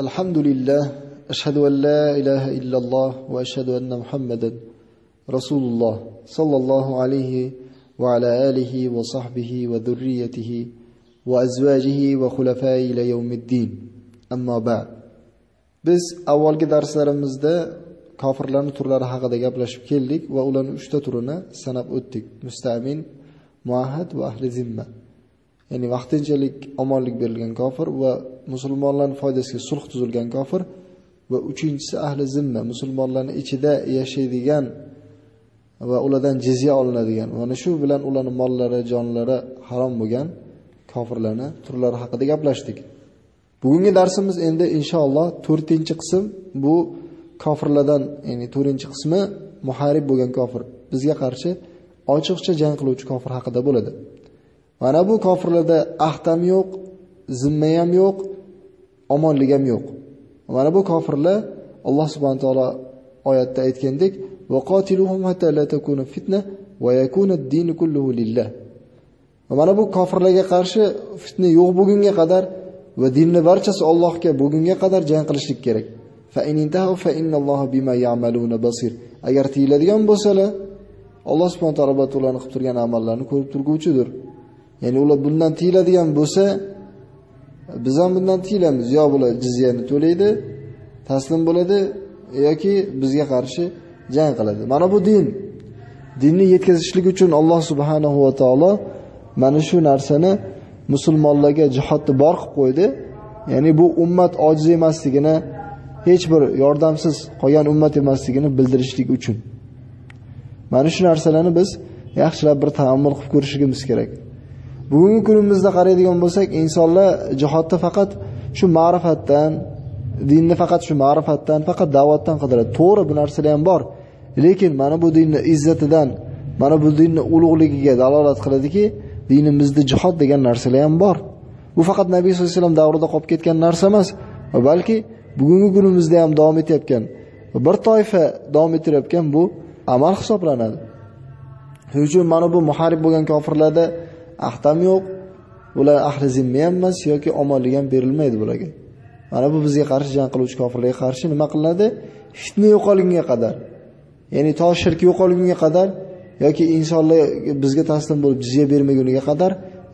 الحمد لله أشهد أن لا إله إلا الله وأشهد أن محمدا رسول الله صلى الله عليه وعلى آله وصحبه وذريته وأزواجه وخلفائه إلى يوم الدين أما بعد biz avvalgi darslarimizda kofirlarning turlari haqida gaplashib keldik va ularning 3 ta turini sanab o'tdik. Mustamin, muahad va ahli zimma. Ya'ni vaqtinchalik omonlik berilgan kofir va musulmonlarning foydasiga sulh tuzilgan kofir va uchinchisi ahli zimma, musulmonlarning ichida yashaydigan va ulardan jizya olinadigan. Mana shu bilan ularning mollari, jonlari harom bo'lgan kofirlarni turlari haqida gaplashdik. Bugungi darsimiz endi inshaalloh 4-qism bu kofirlardan, ya'ni 4-qismi muharib bo'lgan kofir. Bizga qarshi ochiqcha jang qiluvchi kofir haqida bo'ladi. Mana bu kofirlarda ahd ham yo'q, zimma ham yo'q, omonlik ham yo'q. Mana bu kofirlar Alloh subhanahu taolo oyatda aytgandek, va qatiluhum hatta la takuna fitna va yakuna ad-din kulluhu lillah." Mana bu kofirlarga qarshi fitna yo'q bo'lgunga qadar va dinni barchasi Allohga bo'lgunga qadar jang qilishlik kerak. Fa in intahu fa innalloha bima ya'maluna basir. Agar tiyiladigan bo'lsalar, Alloh subhanahu taolo ularni qilib turgan amallarni ko'rib turguvchidir. Ya'ni ular bundan tiyiladigan bo'lsa, biz ham bundan tiyilamiz. Yo bular jizyani to'laydi, taslim bo'ladi yoki bizga qarshi jang qiladi. Mana bu din. Dinni yetkazishlik uchun Alloh subhanahu va taolo mana shu narsani musulmonlarga jihodni bor qilib qo'ydi. Ya'ni bu ummat ojiz emasligini, hech bir yordamsiz qolgan ummat emasligini bildirishlik uchun. Mana shu narsalarni biz yaxshilab bir ta'ammul qilib ko'rishimiz kerak. Bugungi kunimizda qaraydigan bo'lsak, insonlar jihodda faqat shu ma'rifatdan, dinni faqat shu ma'rifatdan, faqat da'vatdan qidiradi. To'g'ri bu narsalar ham bor. Lekin mana bu dinni izzatidan, mana bu dinni ulug'ligiga dalolat qiladiki, dinimizda jihod degan narsalar ham bor. Bu faqat Nabiy sollallohu alayhi vasallam davrida qolib ketgan narsa emas, balki bugungi kunimizda ham davom etayotgan bir toifa davom ettirayotgan bu amal hisoblanadi. Shuning uchun mana bu muharib bo'lgan kofirlarda ahdam yo'q, bular ahli zimma ham emas yoki omonlik ham berilmaydi bularga. Mana bu bizga qarshi jang qiluvchi kofirlarga qarshi nima qilinadi? Fitna yo'qolgunga qadar, ya'ni to shirk yo'qolgunga qadar yoki insonlar bizga taslim bo'lib jizya bermaguniga qadar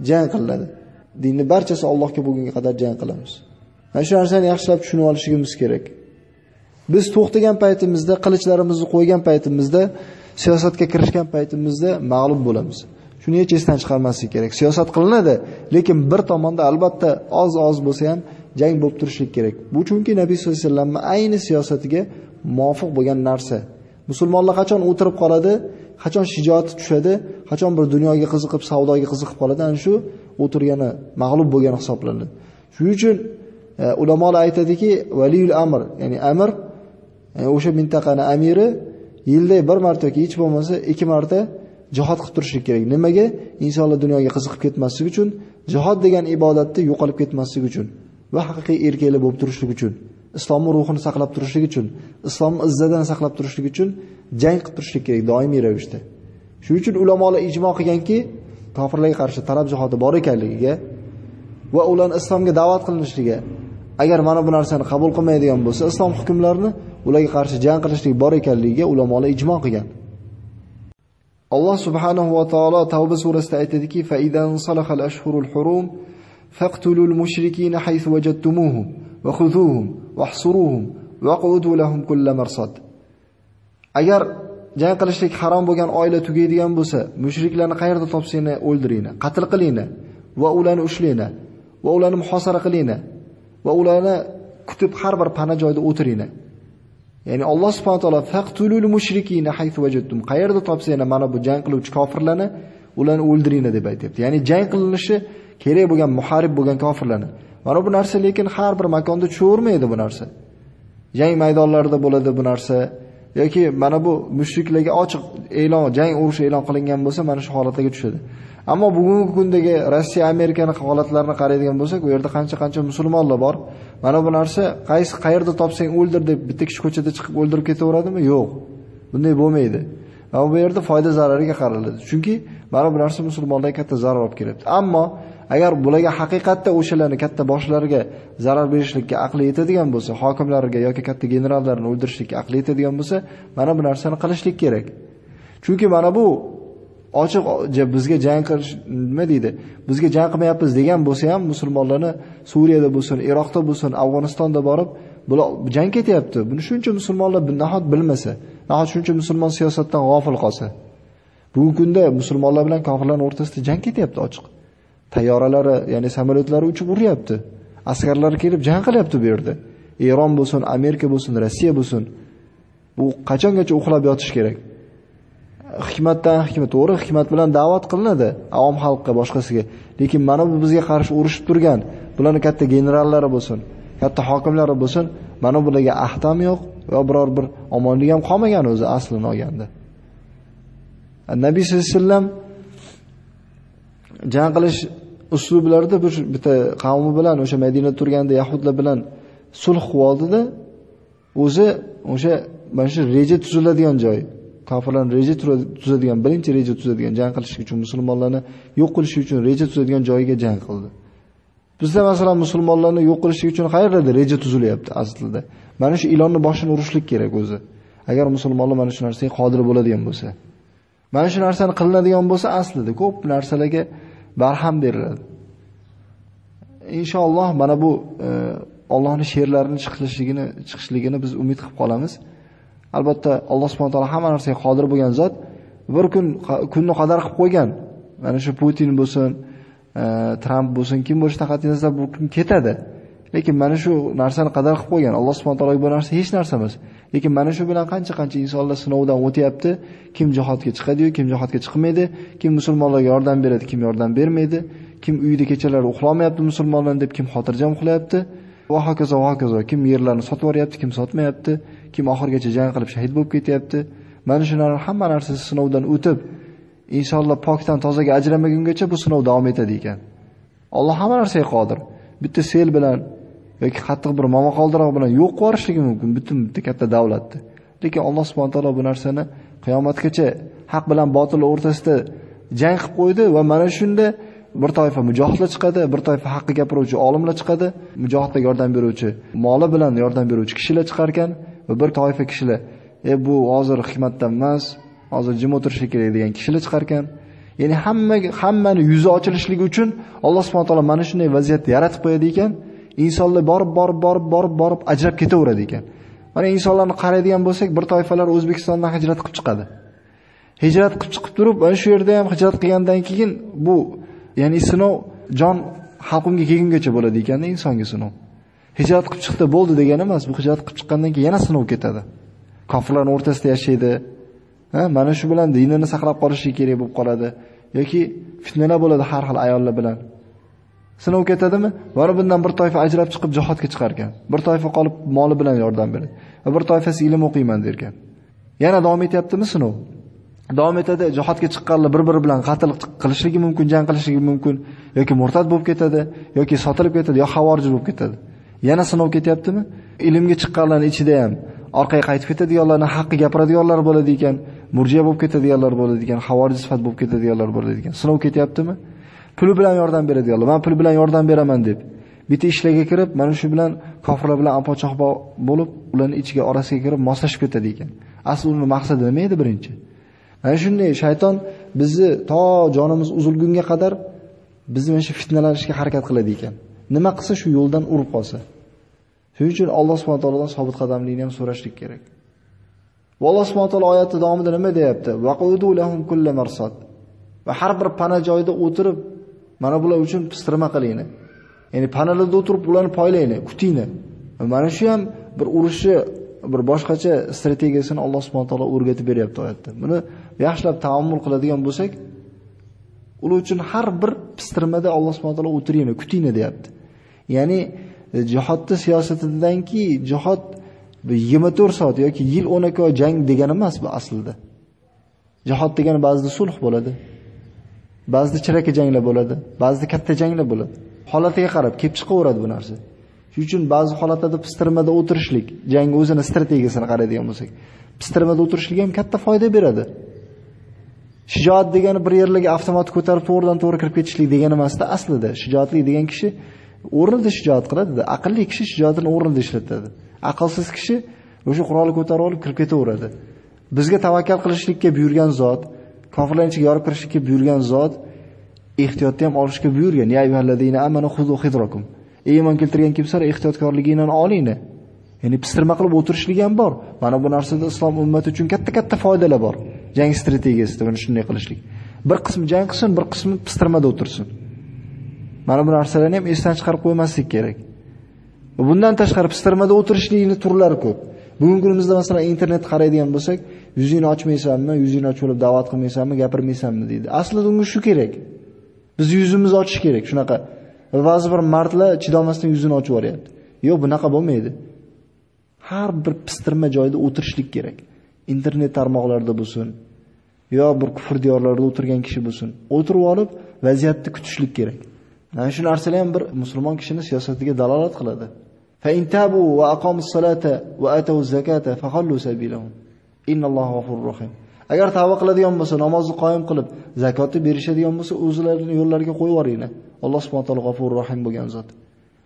jang qilinadi. Dinni barchasi Allohga bo'lgunga qadar jang qilamiz. Mana shu narsani yaxshilab tushunib olishimiz kerak. Biz to'xtagan paytimizda, qilichlarimizni qo'ygan paytimizda, siyosatga kirishgan paytimizda mag'lub bo'lamiz. Shuni hech esdan chiqarmaslik kerak. Siyosat qilinadi, lekin bir tomonda albatta oz-oz bo'lsa ham jang bo'lib turishlik kerak. Bu chunki Nabiy sollallohu alayhi vasallamning ayni siyosatiga muvofiq bo'lgan narsa. Musulmonlar qachon o'tirib qoladi, qachon shijoati tushadi, qachon bir dunyoga qiziqib, savdoga qiziqib qoladi, ana shu o'tirgani mag'lub bo'lgani hisoblanadi. Shuning uchun e, ulamolar aytadiki, valiyul amr, ya'ni amir e, o'sha mintaqani amiri yilda bir marta yoki hech bo'lmasa ikki marta jihod qilib turishlik kerak. Nimaga? Insonlar dunyoga qiziqib ketmasligi uchun, jihod degan ibodatni yo'qolib ketmasligi uchun va haqiqiy erkaklar bo'lib turishlik uchun, islomning ruhini saqlab turishlik uchun, islomni izzadan saqlab turishlik uchun jang qilib turishlik kerak doimiy ravishda. Shuning uchun ulamolar ijmo qilganki, kofirlarga qarshi talab jihodi bor ekanligiga va ularni islomga da'vat qilinishligi agar mana bu narsani qabul qilmaydigan bo'lsa, islom hukmlarini ularga qarshi jang qilishlik bor ekanligiga ulamolar ijmo qilgan. Alloh subhanahu va taolo Tavba surasida aytadiki: "Fa idan salahal ashhurul hurum faqtulul mushrikina haythu wajadtumuhum va khudhuhum wahsuruhum waq'udu lahum kull marsad." Agar jang qilishlik harom bo'lgan oila tugaydigan bo'lsa, mushriklarni qayerda topsanglar o'ldiringlar, qatl qilinglar va ularni ushlanglar va ularni muhosara qilinglar va ularni kutib har bir pana joyda o'tiringlar. Ya'ni Alloh subhanahu taolo faqtulul mushrikina haythu wajadtum. Qayerda topsanglar mana bu jang qiluvchi kofirlarni ularni o'ldiringlar deb aytibdi. Ya'ni jang qilinishi kerak bo'lgan muharib bo'lgan kofirlarni. Mana bu narsa lekin har bir makonda tushavermaydi bu narsa. Jang maydonlarida bo'ladi bu narsa yoki mana bu mushriklarga ochiq e'lon, jang urush e'lon qilingan bo'lsa, mana shu holatlarga tushadi. Ammo bugungi kundagi Rossiya, Amerikani holatlarini qaraydigan bo'lsak, u yerda qancha-qancha musulmonlar bor. Mana bu narsa qaysi qayerda topsang o'ldir deb bitta kishi ko'chada chiqib o'ldirib ketaveradimi? Yo'q. Bunday bo'lmaydi. Va bu yerda foyda zarariga qaraladi. Chunki mana bu narsa musulmonlarga katta zarar olib kelyapti. Ammo agar bularga haqiqatda o'shalarni katta boshlariga zarar berishlikka aqli yetadigan bo'lsa, hokimlariga yoki katta generallarni o'ldirishlikka aqli yetadigan bo'lsa, mana bu narsani qilishlik kerak. Chunki mana bu ochiq bizga jang qilish nima deydi? Bizga jang qilmayapmiz degan bo'lsa ham musulmonlarni Suriyada bo'lsin, Iroqda bo'lsin, Afg'onistonda borib bular jang ketyapti. Buni shuncha musulmonlar nahot bilmasa, nahot shuncha musulmon siyosatdan g'ofil qolsa. Bugungi kunda musulmonlar bilan kofirlar o'rtasida jang ketyapti ochiq. Tayyoralari, ya'ni samolyotlari uchib uryapti. Askarlar kelib jang qilyapti bu yerda. Eron bo'lsin, Amerika bo'lsin, Rossiya bo'lsin. Bu qachongacha uxlab yotish kerak? hikmatdan hikmat to'g'ri hikmat bilan da'vat qilinadi avom xalqqa boshqasiga lekin mana bu bizga qarshi urushib turgan bularni katta generallari bo'lsin katta hokimlari bo'lsin mana bularga ahd ham yo'q va biror bir omonlik ham qolmagan o'zi aslini olganda nabiy sallallohu alayhi vasallam jang qilish uslublarida bir bitta qavmi bilan o'sha madinada turganda yahudlar bilan sulh qilib oldida o'zi o'sha mana shu reja tuziladigan joy kofirlarni reja tuzadigan birinchi reja tuzadigan jang qilish uchun musulmonlarni yo'q qilish uchun reja tuzadigan joyiga jang qildi. Bizda masalan musulmonlarni yo'q qilish uchun qayerlarda reja tuzilyapti aslida? Mana shu ilonni boshini urishlik kerak o'zi. Agar musulmonlar mana shu narsaga qodir bo'ladigan bo'lsa. Mana shu narsani qilinadigan bo'lsa aslida ko'p narsalarga barham beriladi. Inshaalloh mana bu e, Allohning she'rlarini chiqishligini chiqishligini biz umid qilib qolamiz. Albatta Alloh subhanahu taolo hamma narsaga qodir bo'lgan zot bir kun kunni qadar qilib qo'ygan. Mana shu Putin bo'lsin e, Tramp bo'lsin kim bo'lishidan qat'iy nazar bu kun ketadi. Lekin mana shu narsani qadar qilib qo'ygan Alloh subhanahu taologa bu narsa hech narsa emas lekin mana shu bilan qancha qancha insonlar sinovdan o'tyapti. Kim jihodga chiqadi-yu kim jihodga chiqmaydi. Kim musulmonlarga yordam beradi kim yordam bermaydi. Kim uyida kechalar uxlamayapti musulmonlar deb kim xotirjam uxlayapti va hokazo va hokazo kim yerlarni sotib yuboryapti kim sotmayapti. Kim oxirgacha jang qilib shahid bo'lib ketyapti. Mana shularning hamma narsasi sinovdan o'tib inshaalloh pokdan tozaga ajramagungacha bu sinov davom etadi ekan. Alloh hamma narsaga qodir. Bitta sel bilan yoki qattiq bir momaqaldiroq bilan yo'q qilib yuborishligi mumkin butun bitta katta davlatni lekin alloh subhana taolo bu narsani qiyomatgacha haq bilan botil o'rtasida jang qilib qo'ydi va mana shunda bir toifa mujohidlar chiqadi bir toifa haqqi gapiruvchi olimlar chiqadi. Mujohidlarga yordam beruvchi moli bilan yordam beruvchi kishilar chiqar ekan va bir toifa kishilar e bu hozir hikmatdan emas hozir jim o'tirish kerak degan kishilar chiqar ekan. Ya'ni hammaga hammani yuzi ochilishligi uchun alloh subhana taolo mana shunday vaziyatni yaratib qo'yadi ekan. Insonlar borib borib borib borib borib ajrab ketaveradi ekan. Mana insonlarni qaraydigan bo'lsak bir toifalar o'zbekistondan hijrat qilib chiqadi. Hijrat qilib chiqib turib mana shu yerda ham hijrat qilgandan keyin bu ya'ni sinov jon halqumga kelgungacha bo'ladi ekanda insonga sinov. Hijrat qilib chiqdi bo'ldi degani emas bu hijrat qilib chiqqandan keyin yana sinov ketadi. Kofirlarning o'rtasida yashaydi. Ha mana shu bilan dinini saqlab qolishi kerak bo'lib qoladi. Yoki fitnalar bo'ladi har xil ayollar bilan. Sinov ketadimi? Mana bundan bir toifa ajrab chiqib jihodga chiqar ekan bir toifa qolib moli bilan yordam beradi va bir toifasi ilm o'qiyman derkan. Yana davom etyaptimi sinov? Davom etadi jihodga chiqqanlar bir biri bilan qatl qilishligi mumkin jang qilishligi mumkin yoki murtad bo'lib ketadi yoki sotilib ketadi yo xavorij bo'lib ketadi. Yana sinov ketyaptimi? Ilmga chiqqanlarning ichida ham orqaga qaytib ketadiganlarni haqqi gapiradiganlar bo'ladi ekan murjiya bo'lib ketadiganlar bo'ladi ekan xavorij sifat bo'lib ketadiganlar bo'ladi ekan. Sinov ketyaptimi? Puli bilan yordam beradiganlar Men pul bilan yordam beraman deb bitta ishlarga kirib mana shu bilan kofirlar bilan apochoq bo'lib ularning ichiga orasiga kirib moslashib ketadi ekan Asl uni maqsadi nima edi birinchi Mana shunday shayton bizni to jonimiz uzilgunga qadar bizni mana shu fitnalanishga harakat qiladi ekan. Nima qilsa shu yo'ldan urib qolsa. Shuning uchun Alloh subhanahu taolodan sobit qadamlikni ham so'rashlik kerak. Va Alloh subhanahu taolo oyati davomida nima deyapti? Vaqudu lahum kulla marsad. Va har bir pana joyida o'tirib, mana bular uchun pistirma qilinglar. Ya'ni panalarda o'tirib ularni poylanglar kutinglar. Mana shu ham bir urushni bir boshqacha strategiyasini Alloh subhanahu taolo o'rgatib beryapti oyatda. Buni yaxshilab ta'ammul qiladigan bo'lsak, ular uchun har bir pistirmada Alloh subhanahu taolo o'tiringlar, kutinglar deyapti. Ya'ni e, jihodni siyosatidanki jihod 24 soat yoki yil 12 oy jang degani emas bu aslida. Jihod degani ba'zida sulh bo'ladi. Ba'zida chiraki janglar bo'ladi, ba'zida katta janglar bo'ladi. Holatiga qarab kelib chiqaveradi bu narsa. Shuning uchun ba'zi holatlarda pistirmada o'tirishlik, jang o'zini strategiyasini qaraydigan bo'lsak, pistirmada o'tirishlik ham katta foyda beradi. Shijoat degani bir yerlarga avtomat ko'tarib to'g'ridan to'g'ri kirib ketishlik degani emasda aslida shijoatli degan kishi o'rnida shijoat qiladi aqlli kishi shijoatini o'rnida ishlatadi aqlsiz kishi o'sha qurolni ko'tarib olib kirib ketaveradi bizga tavakkal qilishlikka buyurgan zot kofirlarning ichiga yorib kirishga buyurgan zot ehtiyotni ham olishga buyurgan. Ya ayyuhallazina amanu xudu hidrakum iymon keltirgan kimsalar ehtiyotkorligingizni olinglar. Ya'ni pistirma qilib o'tirishlik ham bor. Mana bu narsada islom ummati uchun katta katta foydalar bor. Jang strategiyasida mana shunday qilishlik. Bir qismi jang qilsin bir qismi pistirmada o'tirsin. Mana bu narsalarni ham esdan chiqarib qo'ymaslik kerak. Bundan tashqari pistirmada o'tirishlikning turlari ko'p. Bugungi kunimizda masalan internet qaraydigan bo'lsak yuzingni ochmaysanmi yuzingni ochib olib da'vat qilmaysanmi gapirmaysanmi deydi. Aslida unga shu kerak. Biz yuzimizni ochish kerak. Shunaqa. Ba'zi bir mardlar chidolmasdan yuzini ochib yuboryapti yo'q bunaqa bo'lmaydi. Har bir pistirma joyda o'tirishlik kerak. Internet tarmoqlarida bo'lsin yo bir kufr diyorlarida o'tirgan kishi bo'lsin. O'tirib olib vaziyatni kutishlik kerak. Mana shu narsalar ham bir musulmon kishini siyosatiga dalolat qiladi. Fa intabu va aqomus salata va atu zakata Innallohu innalloha g'afurur rahim. Agar tavba qiladigan bo'lsa namozni qoyim qilib zakotni berishadigan bo'lsa o'zlarini yo'llariga qo'yib yuboringlar. Alloh subhanahu taolo g'afurur rohim bo'lgan zot.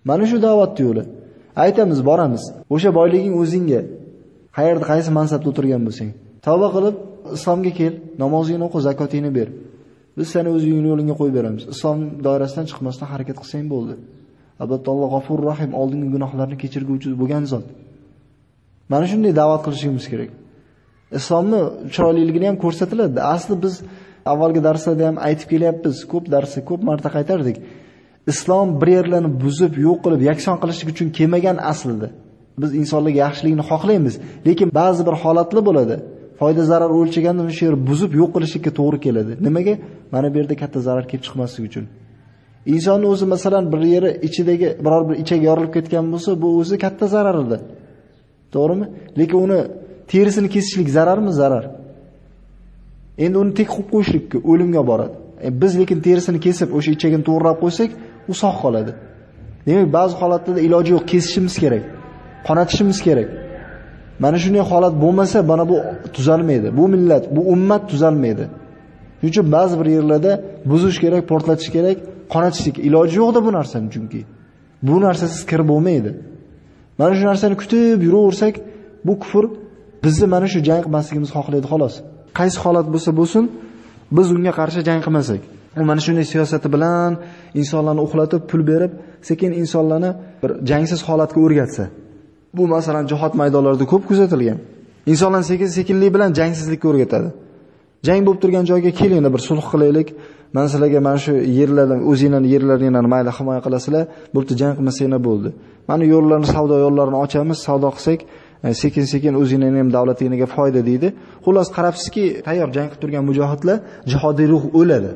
Mana shu da'vat yo'li. Aytamiz boramiz. O'sha boyliging o'zingga. Qayerda qaysi mansabda o'tirgan bo'lsang. Tavba qilib islomga kel namozingni o'qi zakotingni ber. Biz seni o'zingni yo'lingga qo'yib beramiz. Islom doirasidan chiqmasdan harakat qilsang bo'ldi. Albatta alloh g'afurur rohim, oldingi gunohlarni kechirguvchi bo'lgan zot. Mana shunday da'vat qilishimiz kerak. Islomni chiroyliligini ham ko'rsatiladi. Asli biz avvalgi darslarda ham aytib kelyapmiz ko'p darsda ko'p marta qaytardik. Islom bir yerlarni buzib yo'q qilib yakson qilishlik uchun kelmagan aslida. Biz insonlarga yaxshilikni xohlaymiz lekin ba'zi bir holatlar bo'ladi. Foyda zarar o'lchaganda o'sha yer buzib yo'q qilishlikka to'g'ri keladi. Nimaga? Mana bu yerda katta zarar kelib chiqmasligi uchun. Insonni o'zi masalan bir yeri ichidagi biror bir ichak yorilib ketgan bo'lsa bu o'zi katta zarar edi. To'g'rimi? Lekin uni terisini kesishlik zararmi? Zarar. Endi uni tek qilib qo'yishlikka o'limga boradi. E, biz lekin terisini kesib o'sha ichagini to'g'irlab qo'ysak u sog' qoladi. Demak ba'zi holatlarda iloji yo'q kesishimiz kerak qonatishimiz kerak. Mana shunday holat bo'lmasa mana bu tuzalmaydi. Bu millat bu ummat tuzalmaydi. Shuning uchun ba'zi bir yerlarda buzish kerak portlatish kerak qonatishlik iloji yo'qda bu narsani chunki. Bu narsasiz kirib bo'lmaydi. Mana shu narsani kutib yuraversak bu kufr bizni mana shu jang qilmasligimizni xohlaydi xolos. Qaysi holat bo'lsa bo'lsin biz unga qarshi jang qilmasak u mana shunday siyosati bilan insonlarni uxlatib pul berib sekin insonlarni bir jangsiz holatga o'rgatsa. Bu masalan jihod maydonlarida ko'p kuzatilgan. Insonlarni sekin sekinlik bilan jangsizlikka o'rgatadi. Jang bo'lib turgan joyga kelinglar bir sulh qilaylik. Man sizlarga mana shu yerlarni o'zinglarni yerlaringlarni mayli himoya qilasizlar. Bo'pti jang qilmasanglar bo'ldi. Mana yo'llarni savdo yo'llarini ochamiz savdo qilsak E, sekin sekin o'zingni ham davlatinglarga foyda deydi. Xullas qarabsizki tayyor jang qilib turgan mujohidlar jihodiy ruh o'ladi.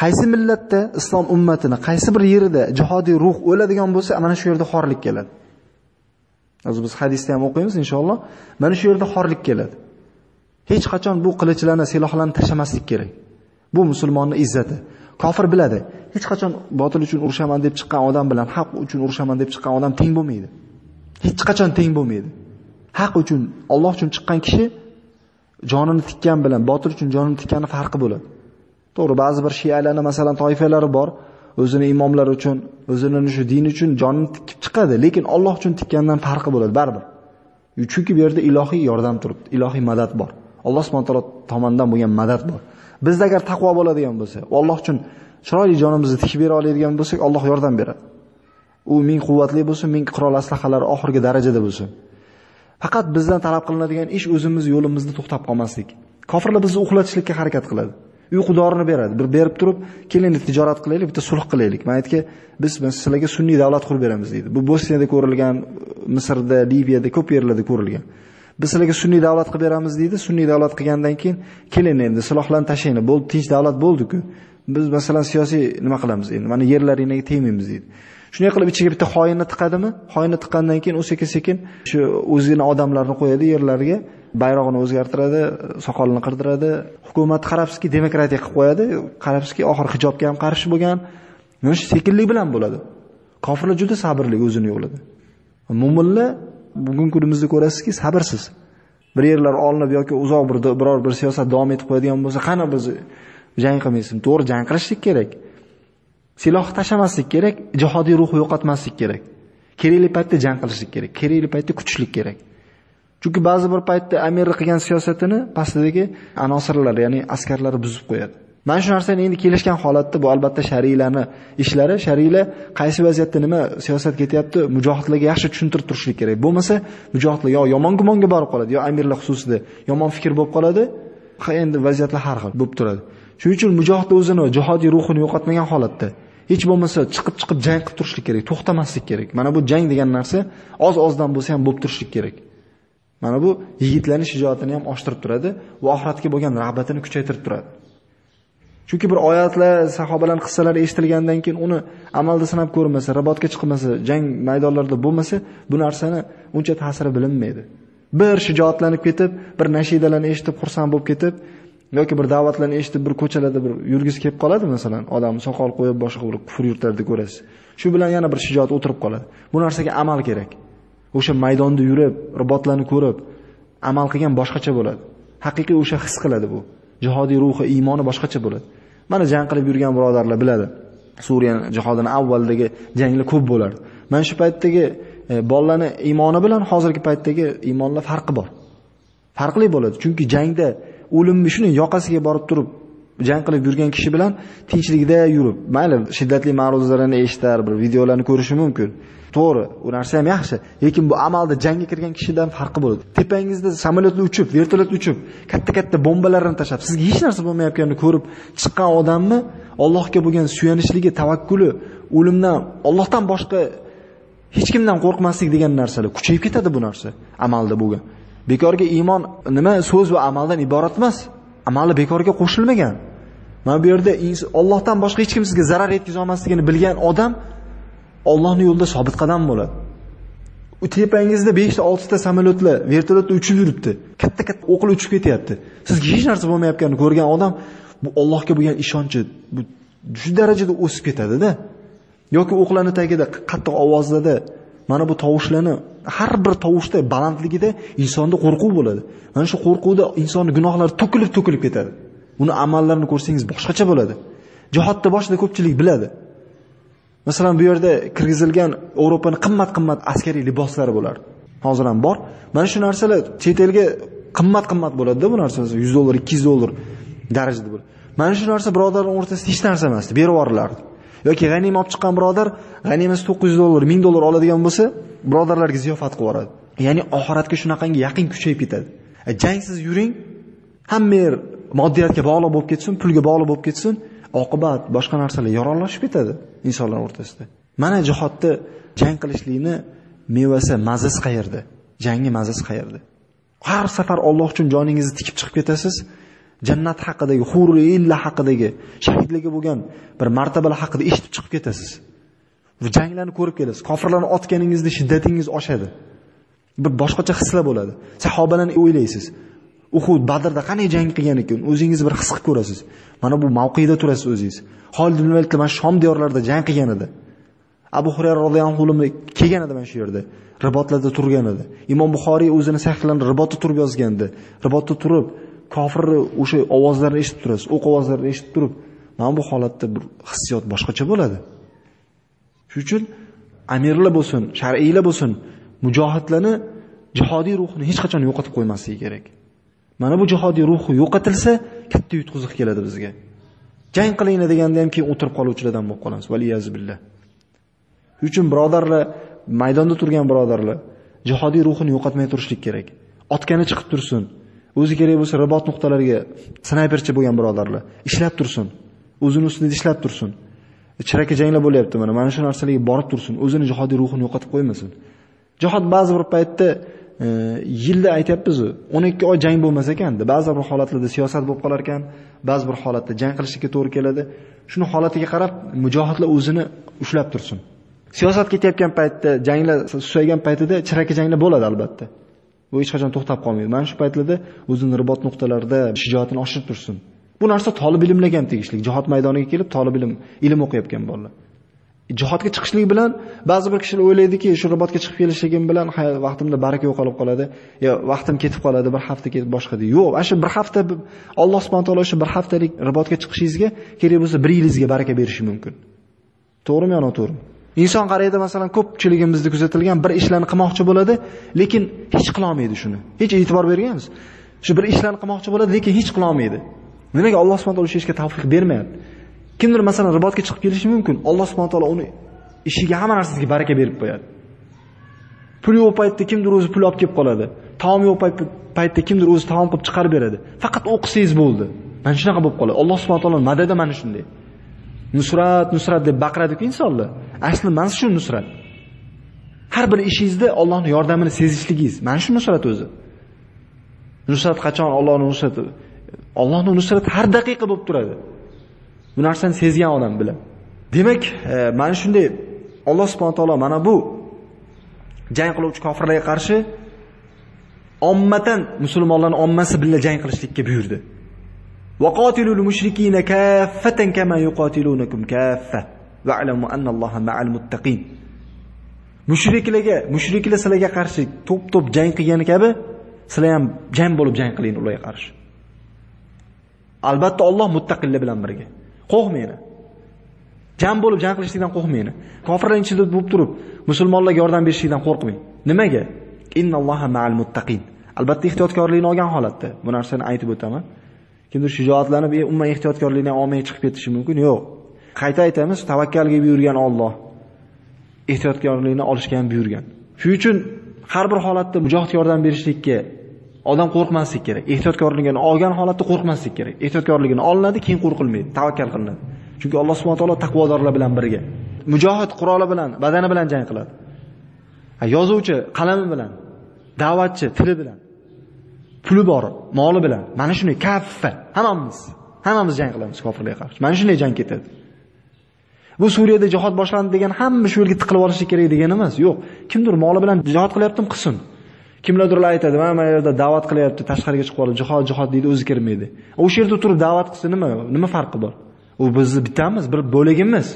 Qaysi millatda islom ummatini qaysi bir yerida jihodiy ruh o'ladigan bo'lsa mana shu yerda xorlik keladi. Hozir biz hadisda ham o'qiymiz inshaalloh. Mana shu yerda xorlik keladi. Hech qachon bu qilichlarni silohlarni tashlamaslik kerak. Bu musulmonni izzati. Kofir biladi hech qachon botil uchun urushaman deb chiqqan odam bilan haq uchun urushaman deb chiqqan odam teng bo'lmaydi. Hech qachon teng bo'lmaydi. Haq uchun Alloh uchun chiqqan kishi jonini tikkan bilan botil uchun jonini tikkani farqi bo'ladi. To'g'ri ba'zi bir shiyalarni masalan toifalari bor. O'zini imomlar uchun o'zini shu din uchun jonini tikib chiqadi lekin Alloh uchun tikkandan farqi bo'ladi baribir. Chunki bu yerda ilohiy yordam turibdi ilohiy madad bor. Alloh subhana taolo tomonidan bo'lgan madad bor. Bizda agar taqvo bo'ladigan bo'lsa Alloh uchun chiroyli jonimizni tikib bera oladigan bo'lsak Alloh yordam beradi. U ming quvvatli bo'lsin ming qurol aslahalari oxirgi darajada bo'lsin. Faqat bizdan talab qilinadigan ish o'zimiz yo'limizni to'xtab qolmaslik. Kofirlar bizni uxlatishlikka harakat qiladi. Uyqudorini beradi. Bir berib turib keling tijorat qilaylik bitta sulh qilaylik. Man aytga biz sizlarga sunniy davlat qurib beramiz deydi. Bu bosniyada ko'rilgan misrda liviyada ko'p yerlarda ko'rilgan. Biz sizlarga sunniy davlat qilib beramiz deydi. Sunniy davlat qilgandan keyin keling endi silohlarni tashlanglar bo'ldi tinch davlat bo'ldiku. Biz masalan siyosiy nima qilamiz? endi mana yerlaringlarga tegmaymiz deydi. Shunday qilib ichiga bitta xoinni tiqadimi? Xoinni tiqqandan keyin u sekin sekin shu o'zini odamlarini qo'yadi yerlariga bayrog'ini o'zgartiradi soqolini qirdiradi. Hukumat qarabsizki demokratiya qilib qo'yadi. Qarabsizki oxiri hijobga ham qarshi bo'lgan. Mana shu sekinlik bilan bo'ladi. Kofirlar juda sabrli o'zini yo'lida mo'minlar bugungi kunimizda ko'rasizki sabrsiz. Bir yerlar olinib yoki uzoq bir biror bir siyosat davom etib qo'yadigan bo'lsa qani biz jang qilmaysin to'g'ri jang qilishlik kerak. Siloh tashlamaslik kerak jihodiy ruhni yo'qotmaslik kerak. Kerakli paytda jang qilishlik kerak kerakli paytda kutishlik kerak. Chunki ba'zi bir paytda amerika qilgan siyosatini pastidagi anosirlar ya'ni askarlari buzib qo'yadi. Mana shu narsani endi kelishgan holatda bu albatta shariylarni ishlari shariylar qaysi vaziyatda nima siyosat ketyapti mujohidlarga yaxshi tushuntirib turishlik kerak. Bo'lmasa mujohidlar yo yomon gumonga borib qoladi yo amirlar xususida yomon fikr bo'lib qoladi endi vaziyatlar har xil bo'lib turadi. Shuning uchun mujohid o'zini jihodiy ruhini yo'qotmagan holatda hech bo'lmasa chiqib chiqib jang qilib turishlik kerak to'xtamaslik kerak. Mana bu jang degan narsa oz ozdan bo'lsa ham bo'lib turishlik kerak. Mana bu yigitlarning shijoatini ham oshirib turadi va oxiratga bo'lgan rag'batini kuchaytirib turadi. Chunki bir oyatlar sahobalarning qissalari eshitilgandan keyin uni amalda sinab ko'rmasa rabotga chiqmasa jang maydonlarida bo'lmasa bu narsani uncha ta'siri bilinmaydi. Bir shijoatlanib ketib bir nashidalarni eshitib xursand bo'lib ketib yoki bir da'vatlarni eshitib bir ko'chalarda bir yurgisi kelib qoladi masalan odam soqol qo'yib boshqa bir kufr yurtlarda ko'rasiz. Shu bilan yana bir shijoat o'tirib qoladi. Bu narsaga amal kerak. O'sha maydonda yurib ribotlarni ko'rib amal qilgan boshqacha bo'ladi. Haqiqiy o'sha his qiladi bu. Jihodiy ruhi iymoni boshqacha bo'ladi. Mana jang qilib yurgan birodarlar biladi. Suriya jihodini avvaldagi janglar ko'p bo'lardi mana shu paytdagi e, bolalarni iymoni bilan hozirgi paytdagi iymonlar farqi bor. Farqli bo'ladi. Chunki jangda o'limni shuni yoqasiga borib turib jang qilib yurgan kishi bilan tinchlikda yurib mayli shiddatli ma'ruzalarni eshitar bir videolarni ko'rishi mumkin. To'g'ri u narsa ham yaxshi lekin bu amalda jangga kirgan kishidan farqi bo'ladi. Tepangizda samolyotlar uchib vertolyot uchib katta katta bombalarni tashlab sizga hech narsa bo'lmayotganini ko'rib chiqqan odamni Allohga bo'lgan suyanishligi tavakkuli o'limdan Allohdan boshqa hech kimdan qo'rqmaslik degan narsalar kuchayib ketadi bu narsa amalda bo'lgan. Bekorga iymon nima so'z va amaldan iborat emas amali bekorga qo'shilmagan mana bu yerda Allohdan boshqa hech kim sizga zarar yetkaza olmasligini bilgan odam Allohning yo'lida sobit qadam bo'ladi. U tepangizda 5 ta 6 ta samolyotlar, vertolyotlar uchib yuribdi. Katta-katta o'qlar uchib ketyapti. Sizga hech narsa bo'lmayotganini ko'rgan odam bu Allohga bo'lgan ishonchi bu shu darajada o'sib ketadi-da. yoki o'qlarni tagida qattiq ovozlarda mana bu tovushlarni har bir tovushda balandligida insonda qo'rquv bo'ladi. Mana shu qo'rquvda insonning gunohlari to'kilib to'kilib ketadi. Uni amallarini ko'rsangiz boshqacha bo'ladi. Jihodda boshida ko'pchilik biladi. Masalan, bu yerda kirgizilgan Yevropaning qimmat-qimmat askariy liboslari bo'lardi Hozir ham bor. Mana shu narsalar chet elga qimmat-qimmat bo'ladi-da bu narsa 100 dollar, 200 dollar darajada bo'ladi. Mana shu narsa birodarlar o'rtasida hech narsa emasdi berib yuborilardi. Yoki g'anim olib chiqqan birodar g'animasi 900 dollar, 1000 dollar oladigan bo'lsa, birodarlarga ziyofat qilib yuboradi. Ya'ni oxiratga shunaqangi yaqin kuchayib ketadi. E, jangsiz yuring, hamma yer moddiyatga bog'liq bo'lib ketsin, pulga bog'liq bo'lib ketsin, oqibat boshqa narsalar yoronlashib ketadi insonlar o'rtasida. Mana jihodda jang qilishlikni mevasi mazasi qayerda? Jangni mazasi qayerda? Har safar Alloh uchun joningizni tikib chiqib ketasiz. Jannat haqidagi, hurul illa haqidagi, shahidlarga bo'lgan bir martabalar haqida eshitib chiqib ketasiz. va janglarni ko'rib kelasiz. Kofirlarni otganingizda shiddatingiz oshadi. Bir boshqacha hislar bo'ladi. Sahobalarni o'ylaysiz. Uhud, Badrda qanday jang qilgan ekan, o'zingiz bir his qilib ko'rasiz. Mana bu mavqeda turasiz o'zingiz. holid ibn Valid mana Shom diyorlarida jang qilgan edi. Abu Hurayra roziyallohu anhu kelgan edi mana shu yerda. Ribotlarda turgan edi. Imom Buxoriy o'zini sahiflarida ribotda turib yozgandi. Ribotda turib kofirni o'sha ovozlarni eshitib turasiz, o'q ovozlarini eshitib turib, mana bu holatda bir hissiyot boshqacha bo'ladi. Shuning uchun amirlar bo'lsin, shar'iylar bo'lsin, mujohidlarni jihodiy ruhini hech qachon yo'qotib qo'ymasligi kerak. Mana bu jihodiy ruhi yo'qotilsa, katta yutqiziq keladi bizga. Jang qilinglar deganda ham keyin o'tirib qoluvchilardan bo'lib qolamiz. Valiyaz billah. Shuning uchun birodarlar, maydonda turgan birodarlar, jihodiy ruhini yo'qotmay turishlik kerak. Otgani chiqib tursin. O'zi kerak bo'lsa ribot nuqtalariga snayperchi bo'lgan birodarlar ishlab tursin. O'zini ustida ishlab tursin. Chiraka janglar bo'lyapti mana. Mana shu narsalarga borib tursin. O'zini jihodiy ruhini yo'qotib qo'ymasin. Jihod ba'zi bir paytda e, yilda aytyapmiz 12 oy jang bo'lmas ekanda ba'zi bir holatlarda siyosat bo'lib qolar ekan ba'zi bir holatda jang qilishlikka to'g'ri keladi shuni holatiga qarab mujohidlar o'zini ushlab tursin siyosat ketayotgan paytda janglar susaygan paytida chiraka janglar bo'ladi albatta bu hech qachon to'xtab qolmaydi mana shu paytlarda o'zini ribot nuqtalarida shijoatini oshirib tursin bu narsa tolib ilmlarga ham tegishli jihod maydoniga kelib tolib ilm ilm o'qiyotgan bolalar jihodga chiqishlik bilan ba'zi bir kishilar o'ylaydiki, shu ribotga chiqib kelishligim bilan vaqtimda baraka yo'qolib qoladi, yo vaqtim ketib qoladi, bir hafta ketib boshqa deydi. Yo'q, ana shu bir hafta Alloh subhanahu taolo shu bir haftalik ribotga chiqishingizga kerak bo'lsa, bir yilingizga baraka berishi mumkin. To'g'rimi yo noto'g'rimi? Inson qaraydi, masalan, ko'pchiligimizda kuzatilgan bir ishlarni qilmoqchi bo'ladi, lekin hech qila olmaydi shuni. Hech e'tibor berganmiz? Shu bir ishlarni qilmoqchi bo'ladi, lekin hech qila olmaydi. Nimaga Alloh subhanahu taolo o'sha ishga tavfiq bermayapti? Kimdir masalan ribotga chiqib kelishi mumkin. Alloh subhanahu taolo uni ishiga hamma narsasiga baraka berib qo'yadi. Pul yo'q paytda kimdir o'zi pul olib kelib qoladi. Taom yo'q paytda kimdir o'zi taom qilib chiqarib beradi. Faqat o'qisangiz bo'ldi. Mana shunaqa bo'lib qoladi. Alloh subhanahu taolo madadi mana shunday. Nusrat, nusrat deb baqiradiku insonlar. Asli mana shu nusrat. Har bir ishingizda Allohning yordamini sezishligingiz, mana shu nusrat o'zi. Nusrat qachon Allohning nusrati? Allohning nusrati har daqiqa bo'lib turadi. Bu narsani sezgan odam biladi. Demak, e, mana shunday Alloh subhanahu taolo mana bu jang qiluvchi kofirlarga qarshi ommatan musulmonlarning ommasi bilan jang qilishlikka buyurdi. وقاتلوا المشركين كافة كما يقاتلونكم كافة واعلموا أن الله مع المتقين Mushriklarga, mushriklar sizlarga qarshi to'p-to'p jang qilgani kabi, sizlar ham jang bo'lib jang qiling ularga qarshi. Albatta Alloh muttaqillar bilan birga. qo'rqmanglar Jam bo'lib jang qilishlikdan qo'rqmanglar Kofirlar ichida bo'lib turib, musulmonlarga yordam berishlikdan qo'rqmang. Nimaga? Innalloha ma'al muttaqin. Albatta ehtiyotkorlikni olgan holatda bu narsani aytib o'taman. Kimdir shijoatlanib, "E, umuman ehtiyotkorlikdan olmay chiqib ketishi mumkin." Yo'q. Qayta aytamiz, tavakkalga buyurgan Alloh ehtiyotkorlikni olishga ham buyurgan. Shuning uchun har bir holatda mujohid yordam berishlikka Odam qo'rqmaslik kerak. Ehtiyotkorligini olgan holatda qo'rqmaslik kerak. Ehtiyotkorligini olinadi, keyin qo'rqilmaydi, tavakkal qilinadi. Chunki Alloh subhanahu taolo taqvodorlar bilan birga. Mujohid quroli bilan, badani bilan jang qiladi. Yozuvchi qalami bilan, da'vatchi tili bilan, puli bor, moli bilan. Mana shunday kaffa hammamiz, hammamiz jang qilamiz kofirlarga qarshi. Mana shunday jang ketadi. Bu Suriyada jihod boshlandi degan hamma shu yerga tiqilib olishi kerak degan emas. Yo'q, kimdir moli bilan jihod qilyaptimi, qilsin. Kimlardirlar aytadi, "Mana mana yerda da'vat qilyapti, tashqariga chiqib olib jihod jihod deydi, o'zi kirmaydi." O'sha yerda turib da'vat qilsa nima? Nima farqi bor? U bizni bitamiz, bir bo'lagimiz.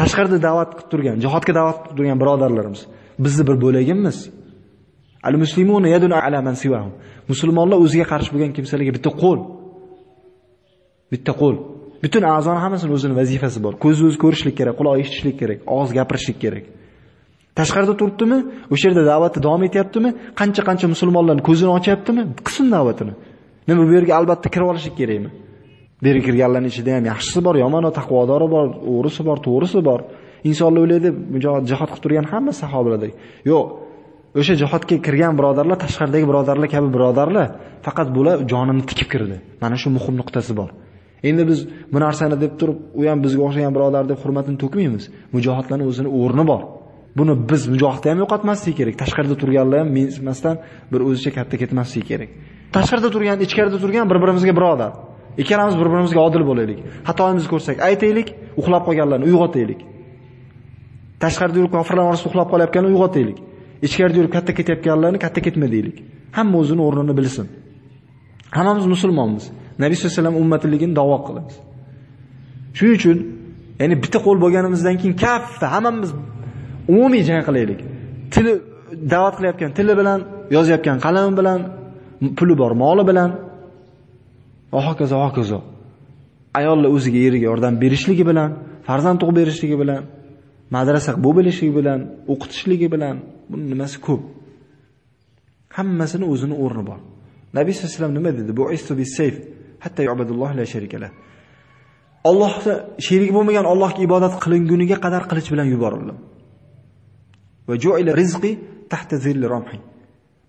Tashqarida da'vat qilib turgan, jihodga da'vat qilib turgan birodarlarimiz, bizni bir bo'lagimiz. Al-muslimuna yadun ala man siwahum. Musulmonlar o'ziga qarshi bo'lgan kimsalarga bitta qo'l. Bitta qo'l. Butun a'zoni hammasini o'zining vazifasi bor. Ko'z o'zi ko'rishlik kerak, quloq eshitishlik kerak, og'iz gapirishlik kerak. Tashqarida turibdimi? O'sha yerda da'vatni davom etyaptimi? Qancha-qancha musulmonlarning ko'zini ochyaptimi? Qism da'vatini. Nima bu yerga albatta kirib olishlik kerakmi? Bu yerga kirganlarning ichida ham yaxshisi bor, yomoni, taqvodori bor, o'g'risi bor, to'g'risi bor. Insonlar o'ylaydi, mujohid jihad qilib turgan hamma sahobalardek. Yo'q. O'sha jihodga kirgan birodarlar tashqaridagi birodarlar kabi birodarlar, faqat bular jonini tikib kirdi. Mana shu muhim nuqtasi bor. Endi biz bu narsani deb turib, u ham bizga o'xshagan birodar deb hurmatini to'kmaymiz. Mujohidlarning o'zini o'rni bor. Buni biz mujohidni ham yo'qotmaslik kerak. Tashqarida turganlar ham mensimasdan bir o'zicha katta ketmasligi kerak. Tashqarida turgan, ichkarida turgan bir-birimizga birodar. Ikkalamiz bir-birimizga odil bo'laylik. Xatoyimizni ko'rsak, aytaylik, uxlab qolganlarni uyg'otaylik. Tashqarida yurib kofirlar orasida uxlab qolayotganini uyg'otaylik. Ichkarida yurib katta ketayotganlarni katta ketma deylik. Hamma o'zini o'rnini bilsin. Hammamiz musulmonmiz. Nabiy sallallohu alayhi vasallam ummatiligini da'vo qilamiz. Shuning uchun, ya'ni bitta qo'l bo'lganimizdan keyin kaffa hammamiz umumiy jang qilaylik. Tili da'vat qilayotgan tili bilan, yozayotgan qalami bilan, puli bor moli bilan va hokazo hokazo. Ayollar o'ziga eriga yordam berishligi bilan, farzand tug'ib berishligi bilan, madrasa bo'lib bilishligi bilan, o'qitishligi bilan, buning nimasi ko'p. Hammasini o'zini o'rni bor. Nabiy sollallohu alayhi vasallam nima dedi? Bu istu bis-sayf hatta yu'badulloh la sharikala. Allohga sherik bo'lmagan Allohga ibodat qilinguniga qadar qilich bilan yuborildi. Va ju'ila rizqi tahta zilli ramhi.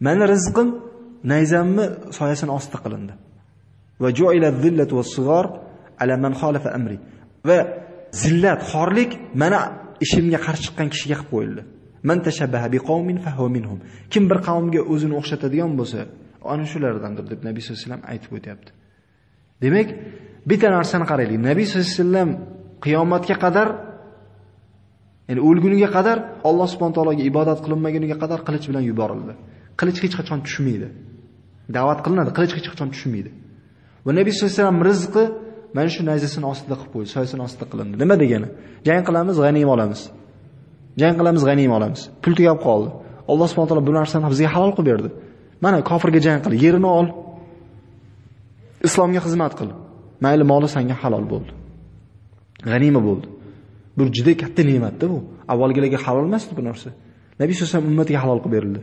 Meni rizqim nayzamni soyasini ostida qilindi. Va ju'ila zillatu was-sigar ala man khalafa amri. Va zillat, xorlik mana ishimga qarshi chiqqan kishiga qilib qo'yildi. Man tashabbaha biqawmin fahuwa minhum. Kim bir qavmga o'zini o'xshatadigan bo'lsa, ana shulardandir deb Nabiy sollallohu alayhi vasallam aytib o'tyapti. Demak, bitta narsani qaraylik. Nabiy sollallohu alayhi vasallam qiyomatga qadar Ya'ni o'lguniga qadar Alloh subhanahu taologa ibodat qilinmaguniga qadar qilich bilan yuborildi. Qilich hech qachon tushmaydi. Da'vat qilinadi, qilich hech qachon tushmaydi. Va Nabiy sollallohu alayhi vasallam rizqi mana shu nayzasini ostida qilib qo'ydi soyasini ostida qilindi. Nima degani? Jang qilamiz g'anim olamiz. Jang qilamiz g'anim olamiz. Pul tugab qoldi. Alloh subhana taolo bu narsani bizga halol qilib berdi. Mana kofirga jang qil yerini ol. Islomga xizmat qil. Mayli moli senga halol bo'ldi. G'anima bo'ldi? Bu juda katta ne'matda bu. Avvalgilarga halol emasdi bu narsa. Nabiy sallallohu alayhi vasallam ummatiga halol qilib berildi.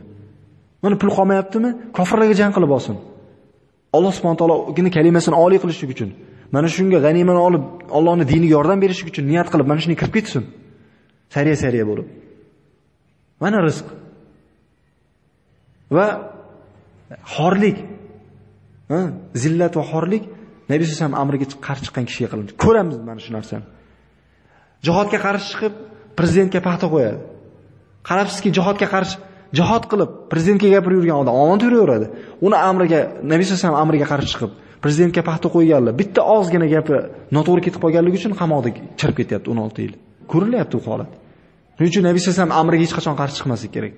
Mana pul qolmayaptimi? Kofirlarga jang qilib olsin. Alloh subhana taologini kalimasini oliy qilishlik uchun. Mana shunga g'animani olib Allohning diniga yordam berish uchun niyat qilib mana shunga kirib ketsin. Sariya sariya bo'lib. Mana rizq. Va xorlik. Zillat va xorlik. Nabiy sallallohu alayhi vasallam amriga qarshi chiqqan kishiga qilinadi ko'ramiz mana shu narsani. Jihodga qarshi chiqib prezidentga paxta qo'yadi. Qarabsizki jihodga qarshi jihod qilib prezidentga gapirib yurgan odam omon yuraveradi uni amriga nabiy sallallohu alayhi vasallam amriga qarshi chiqib prezidentga paxta qo'yganlar bitta ozgina gapi noto'g'ri ketib qolganligi uchun qamoqda chirib ketyapti 16 yil. Ko'rilyapti bu holat. Shuning uchun nabiy sallallohu alayhi vasallam amriga hech qachon qarshi chiqmaslik kerak.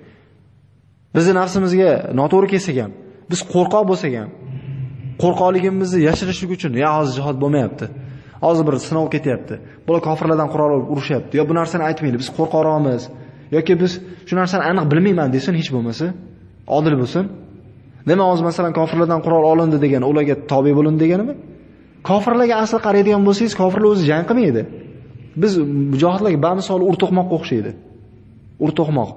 Bizni nafsimizga noto'g'ri kelsak ham biz qo'rqoq bo'lsak ham qo'rqoqligimizni yashirishlik uchun ya hozir jihod bo'lmayapti. Hozir bir sinov ketyapti. Bular kofirlardan qurol olib urushyapti yo bu narsani aytmaylik biz qo'rqoqroqmiz. Yoki biz shu narsani aniq bilmayman desin hech bo'lmasa odil bo'lsin. Nima hozir masalan kofirlardan qurol olindi degani ularga tobe bo'lindi deganimi? Kofirlarga asli qaraydigan bo'lsangiz kofirlar o'zi jang qilmaydi. Biz mujohidlarga bamisol misol urtoqmoq o'xshaydi. Urtoqmoq.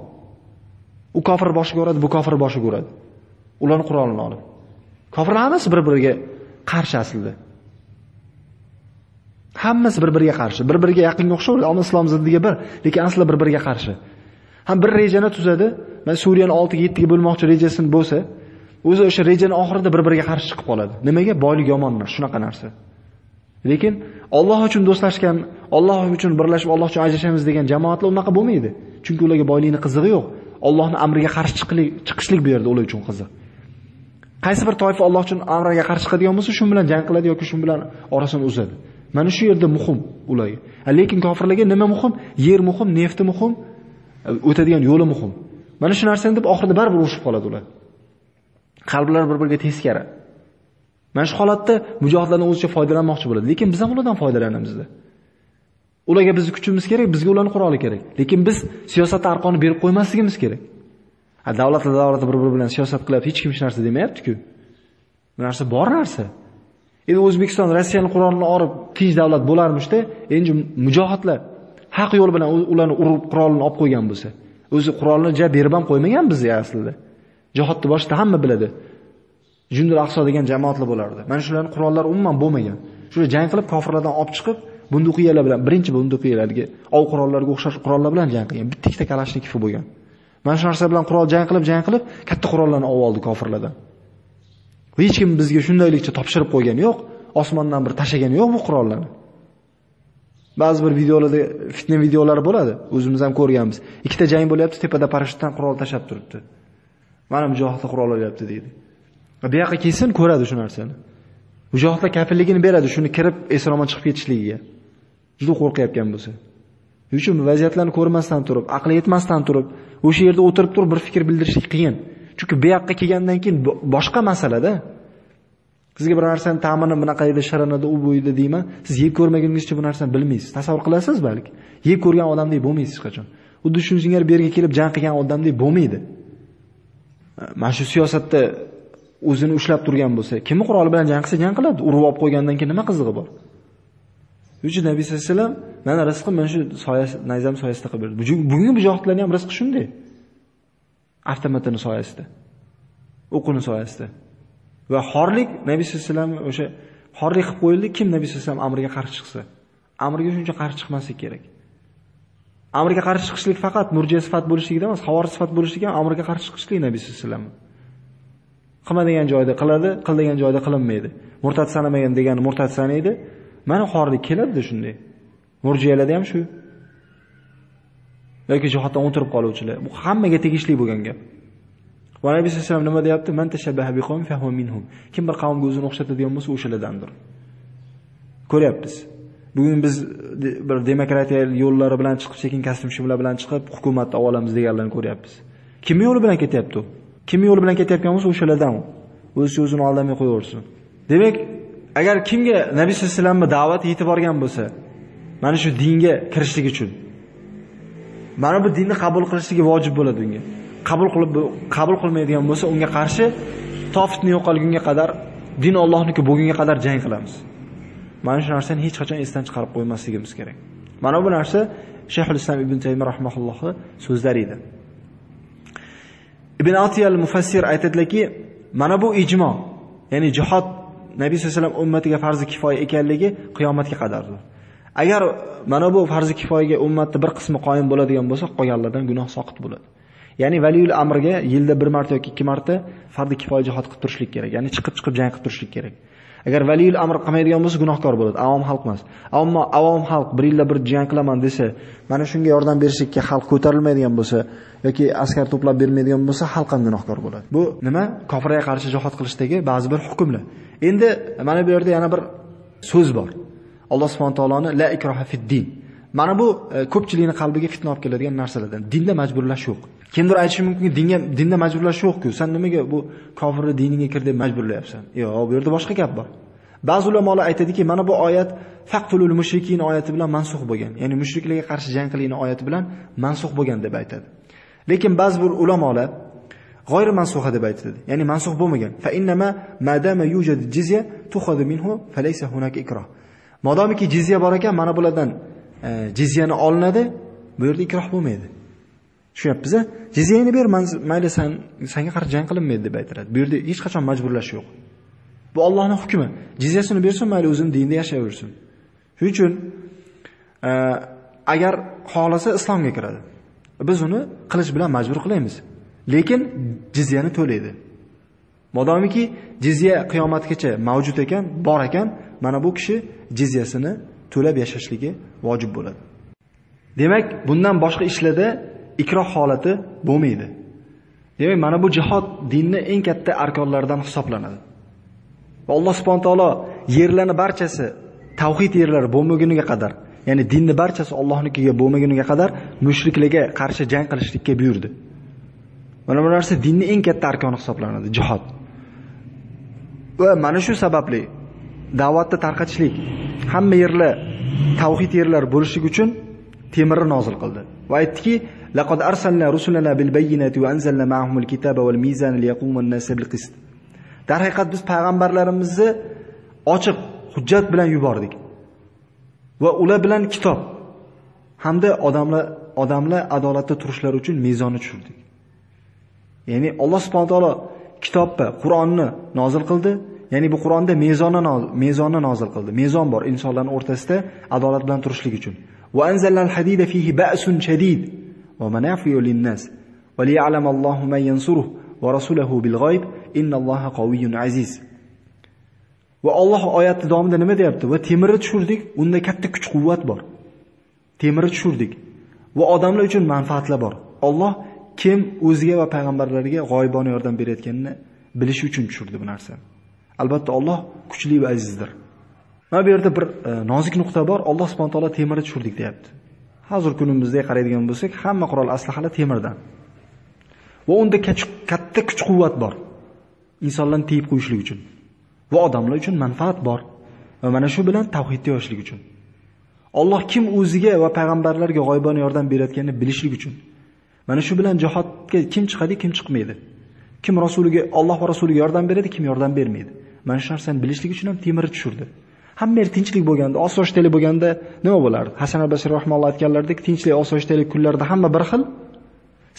u kofir boshiga uradi bu kofir boshiga uradi ularni qurolini olib. Kofirlar hammasi bir biriga qarshi aslida. Hammasi bir biriga qarshi. Bir biriga yaqinga o'xshaydi ammo islom ziddiga bir lekin aslida bir biriga qarshi. Ham bir rejani tuzadi. Men suriyani 6-7 ga bo'lmoqchi rejasini bo'lsa o'zi o'sha rejani oxirida bir biriga qarshi chiqib qoladi. Nimaga? Boylik yomonmi? Shunaqa narsa. Lekin Alloh uchun do'stlashgan Alloh uchun birlashib Alloh uchun ajrashamiz degan jamoatlar unaqa bo'lmaydi. Chunki ularga boylikni qizig'i yo'q. Allohning amriga qarshi chiqishlik bu yerda ular uchun qiziq qaysi bir toifa Alloh uchun amriga qarshi chiqadigan bo'lsa shu bilan jang qiladi yoki shu bilan orasini uzadi. Mana shu yerda muhim ularga lekin kofirlarga nima muhim? Yer muhim nefti muhim o'tadigan yo'li muhim. Mana shu narsani deb oxirida baribir urushib qoladi ular. Qalblar bir biriga teskari. Mana shu holatda mujohidlardan o'zicha foydalanmoqchi bo'ladi. Lekin biz ham ulardan foydalanamizda ularga bizni kuchimiz kerak bizga ularni quroli kerak. Lekin biz siyosatni arqonni berib qo'ymasligimiz kerak. Davlatlar davlati bir biri bilan siyosat qilyapti hech kim hech narsa demayaptiku. Bu narsa bor narsa. Endi o'zbekiston rossiyani qurolini olib tinch davlat bo'larmishda endi mujohidlar haq yo'l bilan ularni urib qurolini olib qo'ygan bo'lsa o'zi qurolni ja berib ham qo'ymagan bizga aslida. Jihodni boshida hamma biladi. Jundul aqso degan jamoatlar bo'lardi. Mana shularni qurollar umuman bo'lmagan. Shular jang qilib kofirlardan olib chiqib bunduqiyalar bilan birinchi bunduqiyalarga ov qurollarga o'xshash qurollar bilan jang qilgan. Bitta ikkita kalashnikov bo'lgan. Mana shu narsa bilan qurol jang qilib jang qilib katta qurollarni olib oldi kofirlardan. Hech kim bizga shundaylikcha topshirib qo'ygani yo'q. Osmondan bir tashlagani yo'q bu qurollarni. Ba'zi bir videolarda fitna videolari bo'ladi. O'zimiz ham ko'rganmiz. Ikkita jang bo'lyapti tepada parashyutdan qurol tashab turibdi. Mana mujohidlar qurol olyapti deydi. Bu yoqqa kelsin ko'radi shu narsani. Mujohidlar kafilligini beradi shuni kirib esromon chiqib ketishligiga. Juda qo'rqayotgan bo'lsa. Shuning uchun vaziyatlarni ko'rmasdan turib aqli yetmasdan turib o'sha yerda o'tirib turib bir fikr bildirishlik qiyin. Chunki bu yoqqa kelgandan keyin boshqa masalada sizga bir narsani ta'mini bunaqa edi shirin edi u bu edi deyman siz yeb ko'rmaguningizcha bu narsani bilmaysiz. Tasavvur qilasiz balki yeb ko'rgan odamdek bo'lmaysiz hech qachon. Xuddi shuni singari bu yerga kelib jang qilgan odamdek bo'lmaydi. Mana shu siyosatda o'zini ushlab turgan bo'lsa kimni quroli bilan jang qilsa jang qiladi. Urib olib qo'ygandan keyin nima qizig'i bor? Shuning uchun nabiy sallallohu alayhi vasallam mana rizqi mana shu soyasi nayzam soyasida qilib berdi. Bugungi mujohidlarni ham rizqi shunday. Avtomatini soyasida o'qini soyasida. Va xorlik nabiy sallallohu alayhi vasallam o'sha xorlik qilib qo'yildi. Kim nabiy sallallohu alayhi vasallam amriga qarshi chiqsa? Amriga shuncha qarshi chiqmaslik kerak. Amriga qarshi chiqishlik faqat murjiya sifat bo'lishligida emas havori sifat bo'lishligi ham amriga qarshi chiqishlik nabiy sallallohu alayhi vasallam. Qilma degan joyda qiladi qil degan joyda qilinmaydi. Murtad sanamagan degani murtad sanaydi. Mana xorlik keladida shunday. Murjiyalarda ham shu. Yoki jihatdan o'tirib qoluvchilar. Bu hammaga tegishli bo'lgan gap. Va nabiy sallallohu alayhi vasallam nima deyapti? Man tashabbaha biqawmin minhum. Kim bir qavmga o'zini o'xshatadigan bo'lsa o'shalardandir. Ko'ryapmiz. Bugun biz bir demokratiya yo'llari bilan chiqib sekin kostyumshimlar bilan chiqib hukumatni olamiz deganlarni ko'ryapmiz. Kimni yo'li bilan ketyapti u? Kimni yo'li bilan ketayotgan bo'lsa o'shalardan u. O'zicha o'zini aldamay qo'yaversin. Demak agar kimga nabiy sallallohu alayhi vasallamni da'vati yetib borgan bo'lsa mana shu dinga kirishlik uchun mana bu dinni qabul qilishligi vojib bo'ladi unga. Qabul qilib qabul qilmaydigan bo'lsa unga qarshi tofitni yo'qolgunga qadar din Allohniki bo'lgunga qadar jang qilamiz. Mana shu narsani hech qachon esdan chiqarib qo'ymasligimiz kerak. Mana bu narsa shayxul islom ibn taymiy rahmaullohni so'zlari edi. Ibn atiyal mufassir aytadilarki mana bu ijmo ya'ni jihod nabiy sallallohu alayhi vasallam ummatiga farzi kifoya ekanligi qiyomatga qadardir. Agar mana bu farzi kifoyaga ummatni bir qismi qoyim bo'ladigan bo'lsa qolganlardan gunoh soqit bo'ladi. Ya'ni valiyul amrga yilda bir marta yoki ikki marta farzi kifoya jihod qilib turishlik kerak ya'ni chiqib chiqib jang qilib turishlik kerak. Agar valiyul amr qilmaydigan bo'lsa gunohkor bo'ladi avom xalq emas. Ammo avom xalq bir yilda bir jang qilaman desa mana shunga yordam berishlikka xalq ko'tarilmaydigan bo'lsa yoki askar to'plab bermaydigan bo'lsa xalq ham gunohkor bo'ladi. Bu nima? Kofirga qarshi jihad qilishdagi ba'zi bir hukmlar. Endi mana bu yerda yana bir so'z bor. Alloh subhanahu taoloni la ikroha fid din. Mana bu e, ko'pchilikning qalbiga fitna olib keladigan narsalardan. Dinda majburlash yo'q. Kimdir aytishi mumkin dinga dinda majburlash yo'q-ku Sen nimaga bu kofirni diniga kir deb majburlayapsan? Yo'q bu yerda boshqa gap bor. Ba'zi ulamolar aytadiki mana bu oyat faqtulul mushrikin oyati bilan mansux bo'lgan. Ya'ni mushriklarga qarshi jang qilinglar oyati bilan mansux bo'lgan deb aytadi. Lekin ba'zi bir ulamolar g'oyri mansuha deb aytadi. Ya'ni mansux bo'lmagan. Fa innama madama yujad jizya tukhadu minhu falaysa hunaka ikroh modomiki jizya bor ekan mana bulardan e, jizyani olinadi bu yerda ikroh bo'lmaydi. Tushunyapmiz jizyani jizyangni ber mayli san sanga qarshi jang qilinmaydi deb aytiladi. Bu yerda hech qachon majburlash yo'q. Bu Allohning hukmi. Jizyasini bersin mayli o'zini dinida yashayversin shuning uchun e, agar xohlasa islomga kiradi. Biz uni qilish bilan majbur qilamiz lekin jizyani to'laydi. Modomiki jizya qiyomatgacha mavjud ekan bor ekan mana bu kishi jizyasini to'lab yashashligi vojib bo'ladi. Demak bundan boshqa ishlarda ikroh holati bo'lmaydi. Demak mana bu jihod dinni eng katta arkonlaridan hisoblanadi. Va alloh subhana taolo yerlarni barchasi tavhid yerlari bo'lmaguniga qadar ya'ni dinni barchasi Allohnikiga bo'lmaguniga qadar mushriklarga qarshi jang qilishlikka buyurdi. Mana bu narsa dinni eng katta arkoni hisoblanadi jihod. Va mana shu sababli da'vatni tarqatishlik hamma yerlar tavhid yerlar bo'lishi uchun temirni nozil qildi. Va aytdiki laqad arsalna rusulana bil وأنزلنا معهم anzalna والميزان kitaba wal بالقسط. در an-nas bil qist biz payg'ambarlarimizni ochiq hujjat bilan yubordik va ular bilan kitob hamda odamlar odamlar adolatda turishlari uchun mezonni tushirdik ya'ni alloh subhanahu taolo kitobni qur'onni nozil qildi ya'ni bu qur'onda mezonni mezonni nozil qildi mezon bor insonlarning o'rtasida adolat bilan turishlik uchun va anzalnal hadida fihi ba'sun shadid va للناس. وليعلم الله من ينصره man yansuruhu إن rasulahu bil عزيز. Aziz va Alloh oyati davomida nima deyapti? Va temirni tushirdik unda katta kuch quvvat bor. Temirni tushirdik. Va odamlar uchun manfaatlar bor. Alloh kim o'ziga va payg'ambarlarga g'oyibona yordam berayotganini bilish uchun tushirdi bu narsani albatta Alloh kuchli va azizdir. Mana bu yerda bir e, nozik nuqta bor. Alloh subhanahu taolo temirni tushirdik deyapti. Hozir kunimizda qaraydigan bo'lsak hamma qurol aslahalar temirdan. Va unda katta kuch quvvat bor. Insonlarni tiyib qo'yishlik uchun va odamlar uchun manfaat bor. Va mana shu bilan tavhidda yoshlik uchun. Alloh kim o'ziga va payg'ambarlarga g'oyibona yordam berayotganini bilishlik uchun. Mana shu bilan jihodga kim chiqadi kim chiqmaydi. Kim rasuliga Alloh va rasuliga yordam beradi kim yordam bermaydi. Mana shu narsani bilishlik uchun ham temirni tushirdi. Hamma yer tinchlik bo'lganda osoyishtalik bo'lganda nima bo'lardi? Hasan al-Basri rahmalloh aytganlaridek tinchlik osoyishtalik kunlarda hamma bir xil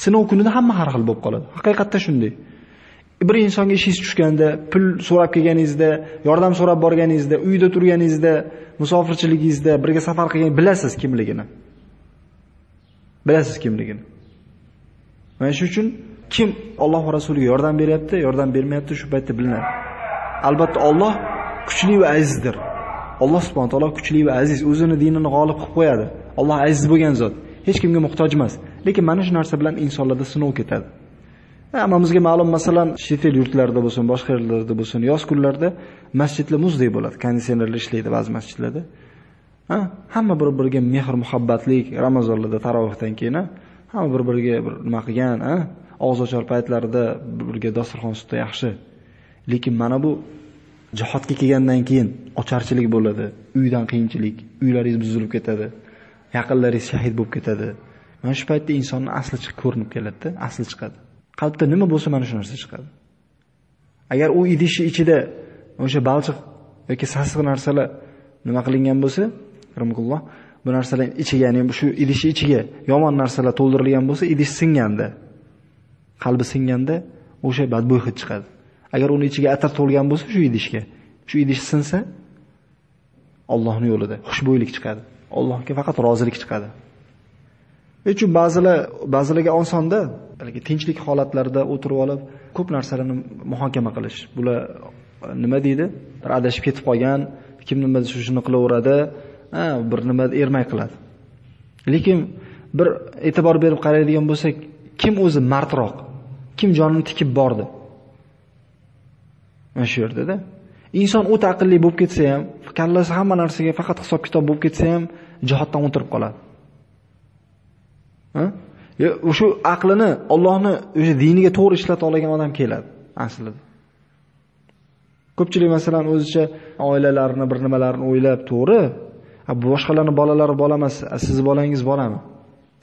sinov kunida hamma har xil bo'lib qoladi. Haqiqatda shunday. Bir insonga ishingiz tushganda pul so'rab kelganingizda yordam so'rab borganingizda uyda turganingizda musofirchiligingizda birga safar qilgan bilasiz kimligini. Bilasiz kimligini. Mana shu uchun kim Alloh va rasuliga yordam beryapti yordam bermayapti shu paytda bilinadi. Albatta Alloh kuchli va azizdir. Alloh subhanahu taolo kuchli va aziz o'zini dinini g'olib qilib qo'yadi. Alloh aziz bo'lgan zot. Hech kimga muhtoj emas lekin mana shu narsa bilan insonlarda sinov ketadi. Hammamizga ma'lum masalan chet el yurtlarida bo'lsin boshqa yerlarda bo'lsin yoz kunlarida masjidlar muzdek bo'ladi konditsionerlar ishlaydi ba'zi masjidlarda. Ha? Hamma bir biriga mehr muhabbatlik ramazonlarda tarovihdan keyin hamma bir biriga bir nima qilgan ha, og'iz ochar paytlarida birga dasturxon ustida yaxshi. Lekin mana bu jihodga kelgandan keyin ocharchilik bo'ladi, uydan qiyinchilik, uylaringiz buzilib ketadi, yaqinlaringiz shahid bo'lib ketadi. Mana shu paytda insonning asli chiqib ko'rinib keladida asli chiqadi. Qalbda nima bo'lsa mana shu narsa chiqadi. Agar u idishni ichida o'sha balchiq yoki sassiq narsalar nima qilingan bo'lsa, rahmatulloh, bu narsalar ichiga, ya'ni shu idishni ichiga yomon narsalar to'ldirilgan bo'lsa, idish singanda, qalbi singanda o'sha badbo'y hid chiqadi. Agar uni ichiga atir to'lgan bo'lsa shu idishga, shu idish sinsa Allohning yo'lida xushbo'ylik chiqadi. Allohga faqat rozilik chiqadi. Uchun ba'zilar ba'zilarga osonda balki tinchlik holatlarida o'tirib olib ko'p narsalarni muhokama qilish. Bular e, nima deydi? Bir adashib ketib qolgan, kim nima shu shuni qilaveradi, bir nima ermay qiladi. Lekin bir e'tibor berib qaraydigan bo'lsak, kim o'zi mardroq? Kim jonini tikib bordi? Mana shu yerdada. Inson o'ta aqlli bo'lib ketsa ham, kallasi hamma narsaga faqat hisob-kitob bo'lib ketsa ham, jihoddan o'tirib qoladi. Ha? O'sha aqlini Allohni o'sha diniga to'g'ri ishlata olgan odam keladi aslida. Ko'pchilik masalan o'zicha oilalarini, bir nimalarini o'ylab, to'g'ri, bu boshqalarning bolalari bola emas, siz bolangiz bolami?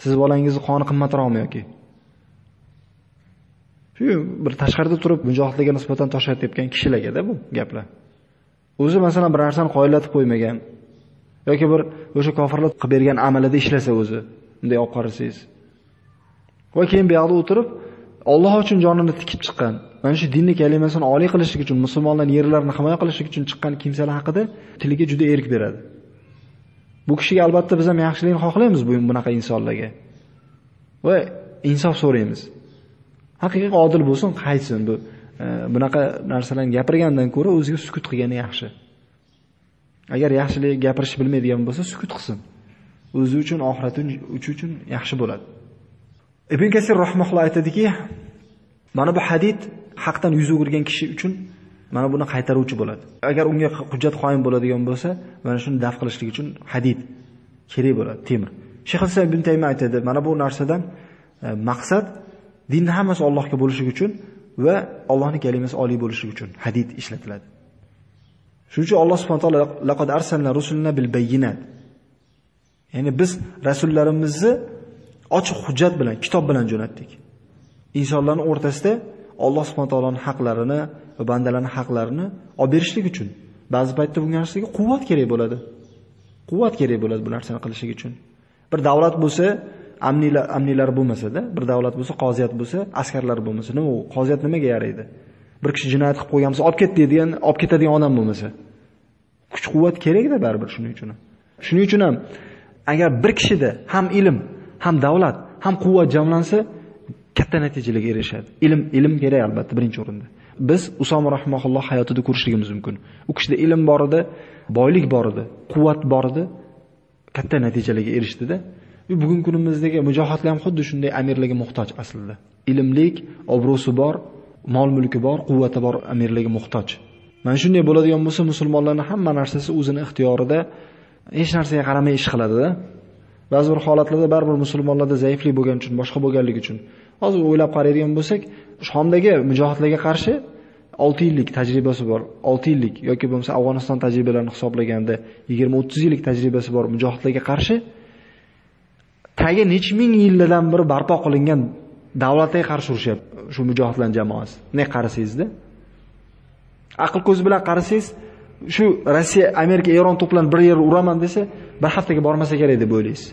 Siz bolangizni qoni qimmatroqmi yoki? Shu bir tashqarida turib mujohidlarga nisbatan tosh otayotgan kishilargada bu gaplar. O'zi masalan bir narsani qoyillatib qo'ymagan yoki bir o'sha kofirlar qilib bergan amalida ishlasa o'zi, bunday olib qarasangiz. Va keyin bu yoqda o'tirib Alloh uchun jonini tikib chiqqan, mana shu dinni kalimasini oliy qilishlik uchun, musulmonlar yerlarini himoya qilishlik uchun chiqqan kimsalar haqida tiliga juda erk beradi. Bu kishiga albatta biz ham yaxshilikni xohlaymiz bu bunaqa insonlarga. Va insof so'raymiz. Haqiqiy odil bo'lsin, qaytsin bu e, bunaqa narsalarni gapirgandan ko'ra o'ziga sukut qilgani yaxshi. Agar yaxshilik gapirish bilmaydigan bo'lsa, sukut qilsin. O'zi uchun, oxirati uchun yaxshi bo'ladi. Ibn Kasir rahmaulloh aytadiki, mana bu hadid haqdan yuz o'girgan kishi uchun mana buni qaytaruvchi bo'ladi. Agar unga hujjat qoyim bo'ladigan bo'lsa, mana shuni daf qilishlik uchun hadid kerak bo'ladi, temir. Shayx ibn Taymiy aytadi, mana bu narsadan e, maqsad dinni hammasi Allohga bo'lishi uchun va Allohning kalimasi oliy bo'lishi uchun hadid ishlatiladi. Shuning uchun Alloh subhanahu va taolo laqad arsalna rusulna bil bayyinat. Ya'ni biz rasullarimizni ochiq hujjat bilan, kitob bilan jo'natdik. Insonlarning o'rtasida Alloh subhanahu taoloning haqlarini va bandalarning haqlarini olib berishlik uchun. Ba'zi paytda bunga narsaga quvvat kerak bo'ladi. Quvvat kerak bo'ladi bu narsani qilishlik uchun. Bir davlat bo'lsa, amnilar amnilar bo'lmasa-da, bir davlat bo'lsa, qoziyat bo'lsa, askarlar bo'lmasa, nima u? Qoziyat nimaga yaraydi? Bir kishi jinoyat qilib qo'ygan bo'lsa, olib ket deydigan, olib ketadigan odam bo'lmasa. Kuch-quvvat kerak-da baribir shuning uchun. Shuning uchun ham agar bir kishida ham ilm, ham davlat, ham quvvat jamlansa, katta natijalarga erishadi. Ilm, ilm kerak albatta birinchi o'rinda. Biz Usomo rahmaulloh hayotida ko'rishligimiz mumkin. U kishida ilm bor edi, boylik bor edi, quvvat bor edi, katta natijalarga erishdida. Bugungi kunimizdagi mujohidlar ham xuddi shunday amirlarga muhtoj aslida. Ilmlik, obro'si bor, mol-mulki bor, quvvati bor amirlarga muhtoj. Mana shunday bo'ladigan bo'lsa, musulmonlarni hamma narsasi o'zini ixtiyorida hech narsaga qaramay ish qiladida Ba'zi bir holatlarda baribir musulmonlarda zaiflik bo'lgani uchun, boshqa bo'lganligi uchun. Hozir o'ylab qaraydigan bo'lsak, Shomdagi mujohidlarga qarshi 6 yillik tajribasi bor. 6 yillik yoki bo'lmasa Afg'oniston tajribalarini hisoblaganda 20-30 yillik tajribasi bor mujohidlarga qarshi tagi necha ming yillardan beri barpo qilingan davlatga qarshi urushyapti shu mujohidlar jamoasi. Ne qarasangizda? Aql ko'zi bilan qarasangiz, shu Rossiya, Amerika, Eron to'plan bir yer uraman desa, bir haftaga bormasa kerak deb o'ylaysiz.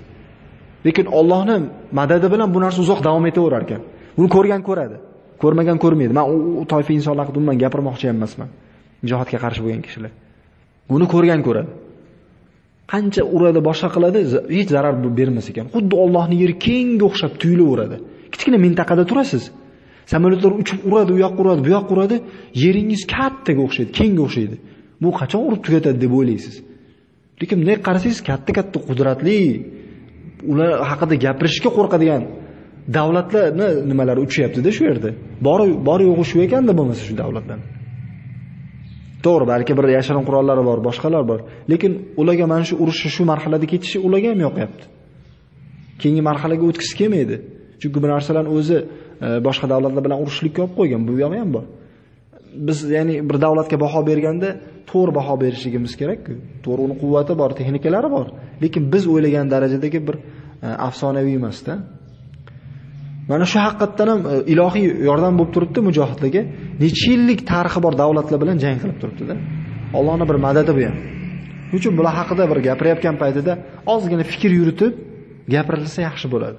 Lekin Allohning madadi bilan bu narsa uzoq davom etaverar ekan. Buni ko'rgan ko'radi, ko'rmagan ko'rmaydi. Men u toifa insonlar haqida umuman gapirmoqchi emasman. mujohidga qarshi bo'lgan kishilar. Buni ko'rgan ko'radi. Qancha uradi, boshqa qiladi, hech zarar bermas ekan. Xuddi Allohning yeri kengga o'xshab tuyulaveradi. Kichkina mintaqada turasiz. Samolyotlar uchib uradi, u yoqqa uradi, bu yoqqa uradi, yeringiz kattaga o'xshaydi, kengga o'xshaydi. Bu qachon urib tugatadi deb o'ylaysiz. Lekin bunday qarasangiz katta-katta qudratli ular haqida gapirishga qo'rqadigan davlatlarni nimalari uchyaptida shu yerda. Bori bor yo'g'i shu ekanda bo'lmasa shu davlatdan. To'g'ri, balki bir yashirin qurollari bor, boshqalar bor. Lekin ularga mana shu urushni shu marhalada ketishi ularga ham yoqyapti. Keyingi marhalaga o'tkisi kelmaydi. Chunki bu narsalarni o'zi e, boshqa davlatlar bilan urushlikka olib qo'ygan, bu yo'q ham bor. biz ya'ni bir davlatga baho berganda to'g'ri baho berishligimiz kerak-ku. To'g'ri uni quvvati bor, texnikalari bor, lekin biz o'ylagan darajadagi bir afsonaviy afsonaviy emasda. Mana shu haqiqatdan ham e, ilohiy yordam bo'lib turibdi mujohidlarga. Necha yillik tarixi bor davlatlar bilan jang qilib turibdi-da. Allohning bir madadi bu ham. Shuning uchun bular haqida bir gapirayotgan paytida ozgina fikr yuritib gapirilsa yaxshi bo'ladi.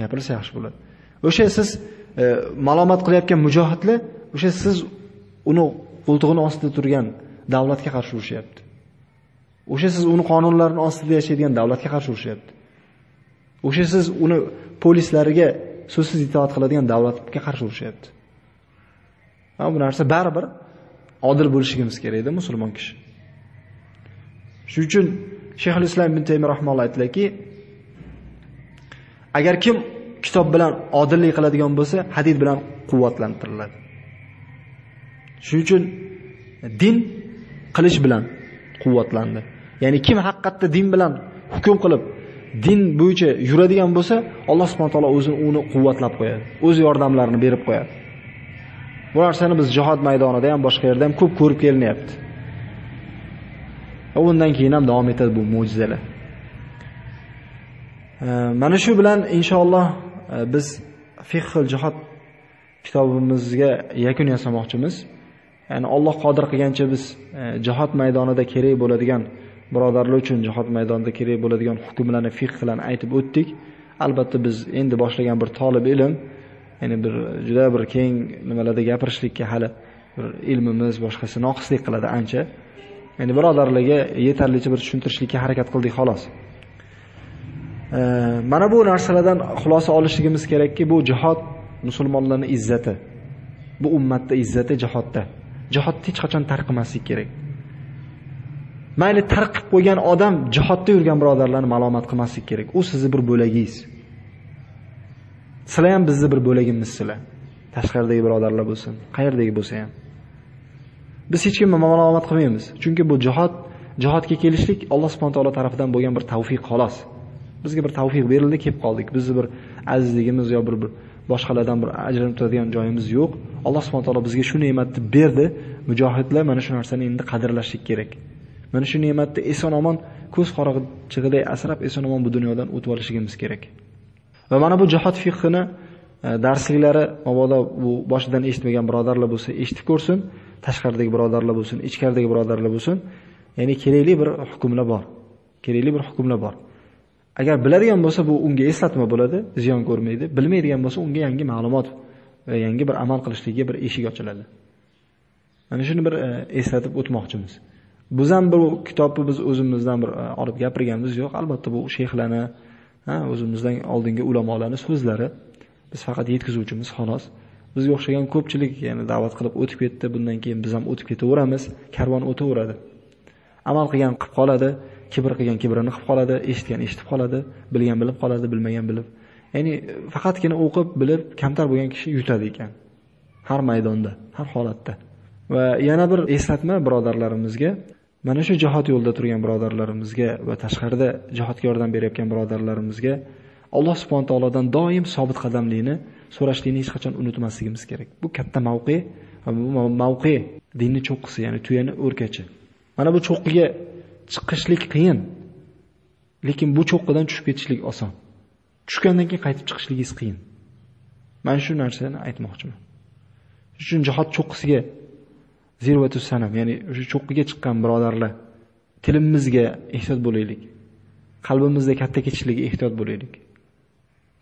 Gapirilsa yaxshi bo'ladi. O'sha siz e, malomat qilayotgan mujohidlar o'sha siz uni qo'ltig'ini ostida turgan davlatga qarshi urushyapti. O'sha siz uni qonunlarini ostida yashaydigan davlatga qarshi urushyapti. O'sha siz uni polislariga so'zsiz itoat qiladigan davlatga qarshi urushyapti. Ha, bu narsa baribir odil bo'lishimiz kerakda musulmon kishi. Shuning uchun Shayx islom ibn Taymiy rahimahulloh aytdilarki, agar kim kitob bilan odillik qiladigan bo'lsa, hadid bilan quvvatlantiriladi. Shuning uchun din qilish bilan quvvatlandi. Ya'ni kim haqiqatda din bilan hukm qilib, din bo'yicha yuradigan bo'lsa, Alloh subhanahu va taolo o'zini uni quvvatlab qo'yadi. O'z yordamlarini berib qo'yadi. Bu narsani biz jihod maydonida ham boshqa yerda ham ko'p ko'rib kelinyapti. Va Undan keyin ham davom etadi bu mo'jizalar. Mana shu bilan inshaalloh e, biz fiqhil jihod kitobimizga yakun yasamoqchimiz. Ya'ni Alloh qodir qilgancha biz e, jihod maydonida kerak bo'ladigan birodarlar uchun jihod maydonida kerak bo'ladigan hukmlarni fiq bilan aytib o'tdik. Albatta biz endi boshlagan bir tolib ilm, ya'ni bir juda bir keng nimalarda gapirishlikka hali bir ilmimiz boshqasi noqislik qiladi ancha. Ya'ni birodarlarga yetarlicha bir tushuntirishlikka harakat qildik xolos. Mana bu narsalardan xulosa olishligimiz kerakki, bu jihod musulmonlarning izzati. Bu ummatda izzati jihodda. Jihodni hech qachon tark kerak. Mayli tarqib bo'lgan qo'ygan odam jihodda yurgan birodarlarni malomat qilmaslik kerak. U sizni bir bo'lagingiz. Sizlar ham bizni bir bo'lagimiz sizlar. Tashqaridagi birodarlar bo'lsin, qayerdagi bo'lsa ham. Biz hech kimni malomat qilmaymiz. Chunki bu jihod, jihodga kelishlik Alloh subhanahu taolo tomonidan bo'lgan bir tavfiq xolos. Bizga bir tavfiq berildi, kelib qoldik. Bizni bir azizligimiz yo bir bir boshqalardan bir ajralib turadigan joyimiz yo'q. Alloh subhanahu taolo bizga shu ne'matni berdi. Mujohidlar mana shu narsani endi qadrlashlik kerak. Mana shu ne'matni eson-omon ko'z qorachig'iday asrab eson-omon bu dunyodan o'tib olishimiz kerak. Va mana bu jihod fiqhini e, darsliklari mabodo bu boshidan eshitmagan birodarlar bo'lsa, eshitib ko'rsin. tashqaridagi birodarlar bo'lsin, ichkaridagi birodarlar bo'lsin, ya'ni kerakli bir hukmlar bor. Kerakli bir hukmlar bor. Agar biladigan bo'lsa, bu unga eslatma bo'ladi, ziyon ko'rmaydi. Bilmaydigan bo'lsa, unga yangi ma'lumot va yangi bir amal qilishlikka bir eshik ochiladi. Mana shuni bir e, eslatib o'tmoqchimiz. Biz ham bir kitobni biz o'zimizdan bir e, olib gapirganimiz yo'q. Albatta bu sheyxlarni, ha, o'zimizdan oldingi ulamolarni so'zlari. Biz faqat yetkazuvchimiz xolos. bizga o'xshagan ko'pchilik ya'ni da'vat qilib o'tib ketdi. Bundan keyin biz ham o'tib ketaveramiz. Karvon o'taveradi. Amal qilgan qilib qoladi. Kibr qilgan kibrini qilib qoladi. Eshitgan eshitib qoladi. Bilgan bilib qoladi bilmagan bilib. Ya'ni faqatgina o'qib bilib kamtar bo'lgan kishi yutadi ekan. Har maydonda har holatda. Va yana bir eslatma birodarlarimizga. Mana shu jihod yo'lida turgan birodarlarimizga va tashqarida jihodga yordam berayotgan birodarlarimizga alloh subhana taolodan doim sobit qadamlikni so'rashlikni hech qachon unutmasligimiz kerak. Bu katta mavqe va bu mavqe dinni cho'qqisi, ya'ni tuyani o'rkachi. Mana bu cho'qqiga chiqishlik qiyin. Lekin bu cho'qqidan tushib ketishlik oson. Tushgandan keyin qaytib chiqishligingiz qiyin. Men shu narsani aytmoqchiman. Shuning uchun jihod cho'qqisiga zirvatu sanam, ya'ni o'sha cho'qqiga chiqqan birodarlar, tilimizga ehtiyot bo'laylik. Qalbimizda katta ketishligiga ehtiyot bo'laylik.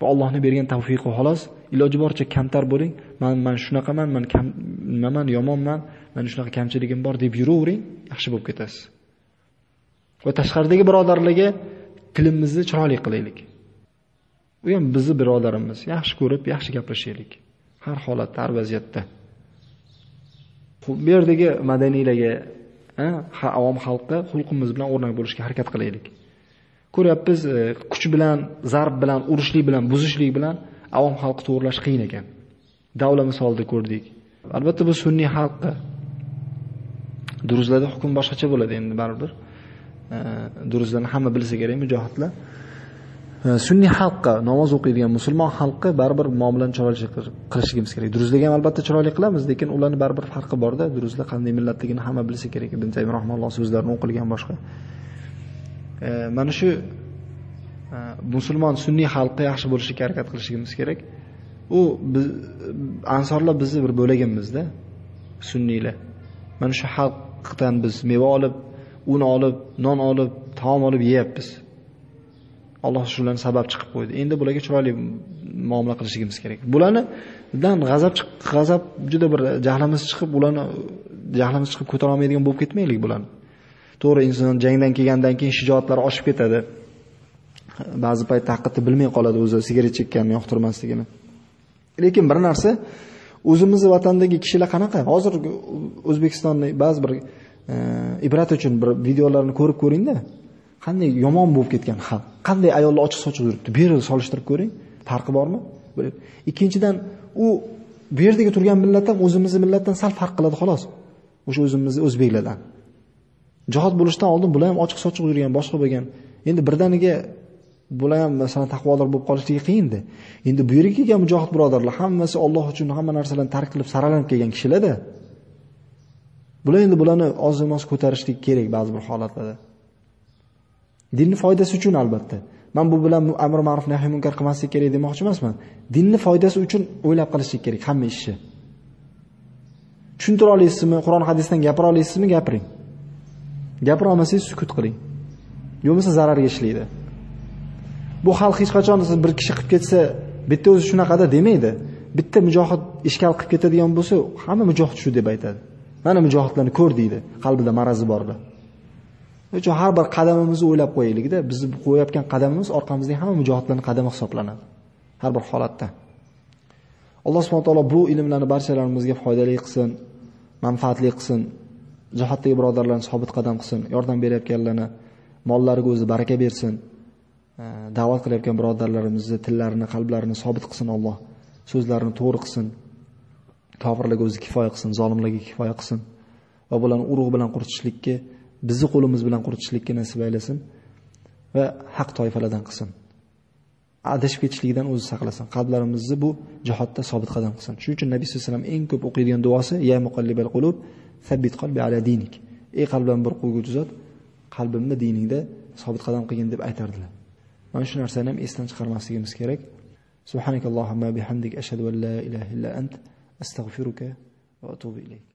Bu Allohning bergan tavfiqi xolos. Iloji boricha kamtar bo'ling. Men man shunaqaman, men kam nimaman, yomonman, men shunaqa kamchiligim bor deb yuravering, yaxshi bo'lib ketasiz. Va tashqaridagi birodarlarga tilimizni chiroyli qilaylik. U ham bizni birodarimiz. Yaxshi ko'rib, yaxshi gaplashaylik. Har holatda, har vaziyatda. Bu yerdagi madaniylarga, ha, avom xalqqa xulqimiz bilan o'rnak bo'lishga harakat qilaylik. ko'ryapmiz e, kuch bilan zarb bilan urushlik bilan buzishlik bilan avom xalqi to'g'irlash qiyin ekan. Davla misolida ko'rdik. Albatta bu sunniy xalqqa. Duruzlarda hukm boshqacha bo'ladi endi baribir. E, Duruzlarni hamma bilsa kerak mujohidlar. Э, sunniy xalqqa namoz o'qiydigan musulmon xalqqa baribir muomalani chiroyli qilishligimiz kerak. Druzlarga ham albatta chiroyli qilamiz lekin ularni baribir farqi borda. Druzlar qanday millatligini hamma bilsa kerak. Ibn taymiy rahmalloh so'zlarini o'qilgan boshqa. Mana shu e, musulmon sunniy xalqqa yaxshi bo'lishga harakat qilishligimiz kerak. U biz ansorlar bizni bir bo'lagimizda sunniylar. Mana shu xalqdan biz meva olib un olib non olib taom olib yeyapmiz. Alloh shularni sabab chiqib qo'ydi. Endi bularga chiroyli muomala qilishligimiz kerak. Bularnidan g'azab g'azab juda bir jahlimiz chiqib ularni jahlimiz chiqib ko'tara olmaydigan bo'lib ketmaylik bularni. To'g'ri inson jangdan kelgandan keyin shijoatlari oshib ketadi. Ba'zi payt taqiqni bilmay qoladi o'zi sigaret chekkanini yoqtirmasligini. Lekin bir narsa o'zimizni vatandagi kishilar qanaqa? Hozir o'zbekistonni ba'zi bir e, ibrat uchun bir videolarni ko'rib ko'ringda qanday yomon bo'lib ketgan xalq. Qanday ayollar ochiq sochiq yuribdi. Bu yerni solishtirib ko'ring. Farqi bormi? Ikkinchidan u bu yerdagi turgan millat ham o'zimizni millatdan sal farq qiladi xolos. O'sha o'zimizni o'zbeklardan. Jihod bo'lishdan oldin bular ham ochiq sochiq yurgan boshqa bo'lgan. Endi birdaniga bular ham masalan taqvodor bo'lib qolishligi qiyinda endi bu yerga kelgan mujohid birodarlar hammasi Alloh uchun hamma narsalarni tark qilib saralanib kelgan kishilarda. Bular endi bularni oz oz ko'tarishlik kerak ba'zi bir holatlarda. Dinni foydasi uchun albatta. Man bu bilan amr ma'ruf nahi munkar qilmaslik kerak demoqchi emasman. Dinni foydasi uchun o'ylab qilishlik kerak hamma ishni. Tushuntira olasizmi qur'on hadisdan gapira olasizmi? Gapiring. Gapira olmasangiz sukut qiling. Bo'lmasa zararga ishlaydi. Bu xalq hech qachon bir kishi qilib ketsa bitta o'zi shunaqada demaydi. Bitta mujohid ishkal qilib ketadigan bo'lsa hamma mujohid shu deb aytadi. Mana mujohidlarni ko'r deydi. Qalbida marazi borlar uchun har bir qadamimizni o'ylab qo'yaylikda bizni qo'yayotgan qadamimiz orqamizdagi hamma mujohidlarning qadami hisoblanadi. Har bir holatda. Alloh subhana taolo bu ilmlarni barchalarimizga foydali qilsin manfaatli qilsin jihatdagi birodarlarni sobit qadam qilsin yordam berayotganlarni mollariga o'zi baraka bersin e, da'vat qilayotgan birodarlarimizni tillarini qalblarini sobit qilsin Alloh so'zlarini to'g'ri qilsin kofirlarga o'zi kifoya qilsin zolimlarga kifoya qilsin va bularni urug' bilan quritishlikka bizni qo'limiz bilan quritishlikka nasib aylasin va haq toifalardan qilsin. Adashib ketishlikdan o'zi saqlasin. Qalblarimizni bu jihatda sobit qadam qilsin. Shuning uchun nabiy sallallohu alayhi vasallam eng ko'p o'qiydigan duosi ya muqallibal qulub sabbit qalbi ala dinik. Ey qalbimni bir qo'yguvchi zot qalbimni diningda sobit qadam qilgin deb aytardilar. Mana shu narsani ham esdan chiqarmasligimiz kerak. Subhanakallohumma bihamdik ashhadu an la ilaha illa ant astag'firuka va atubu ilayk.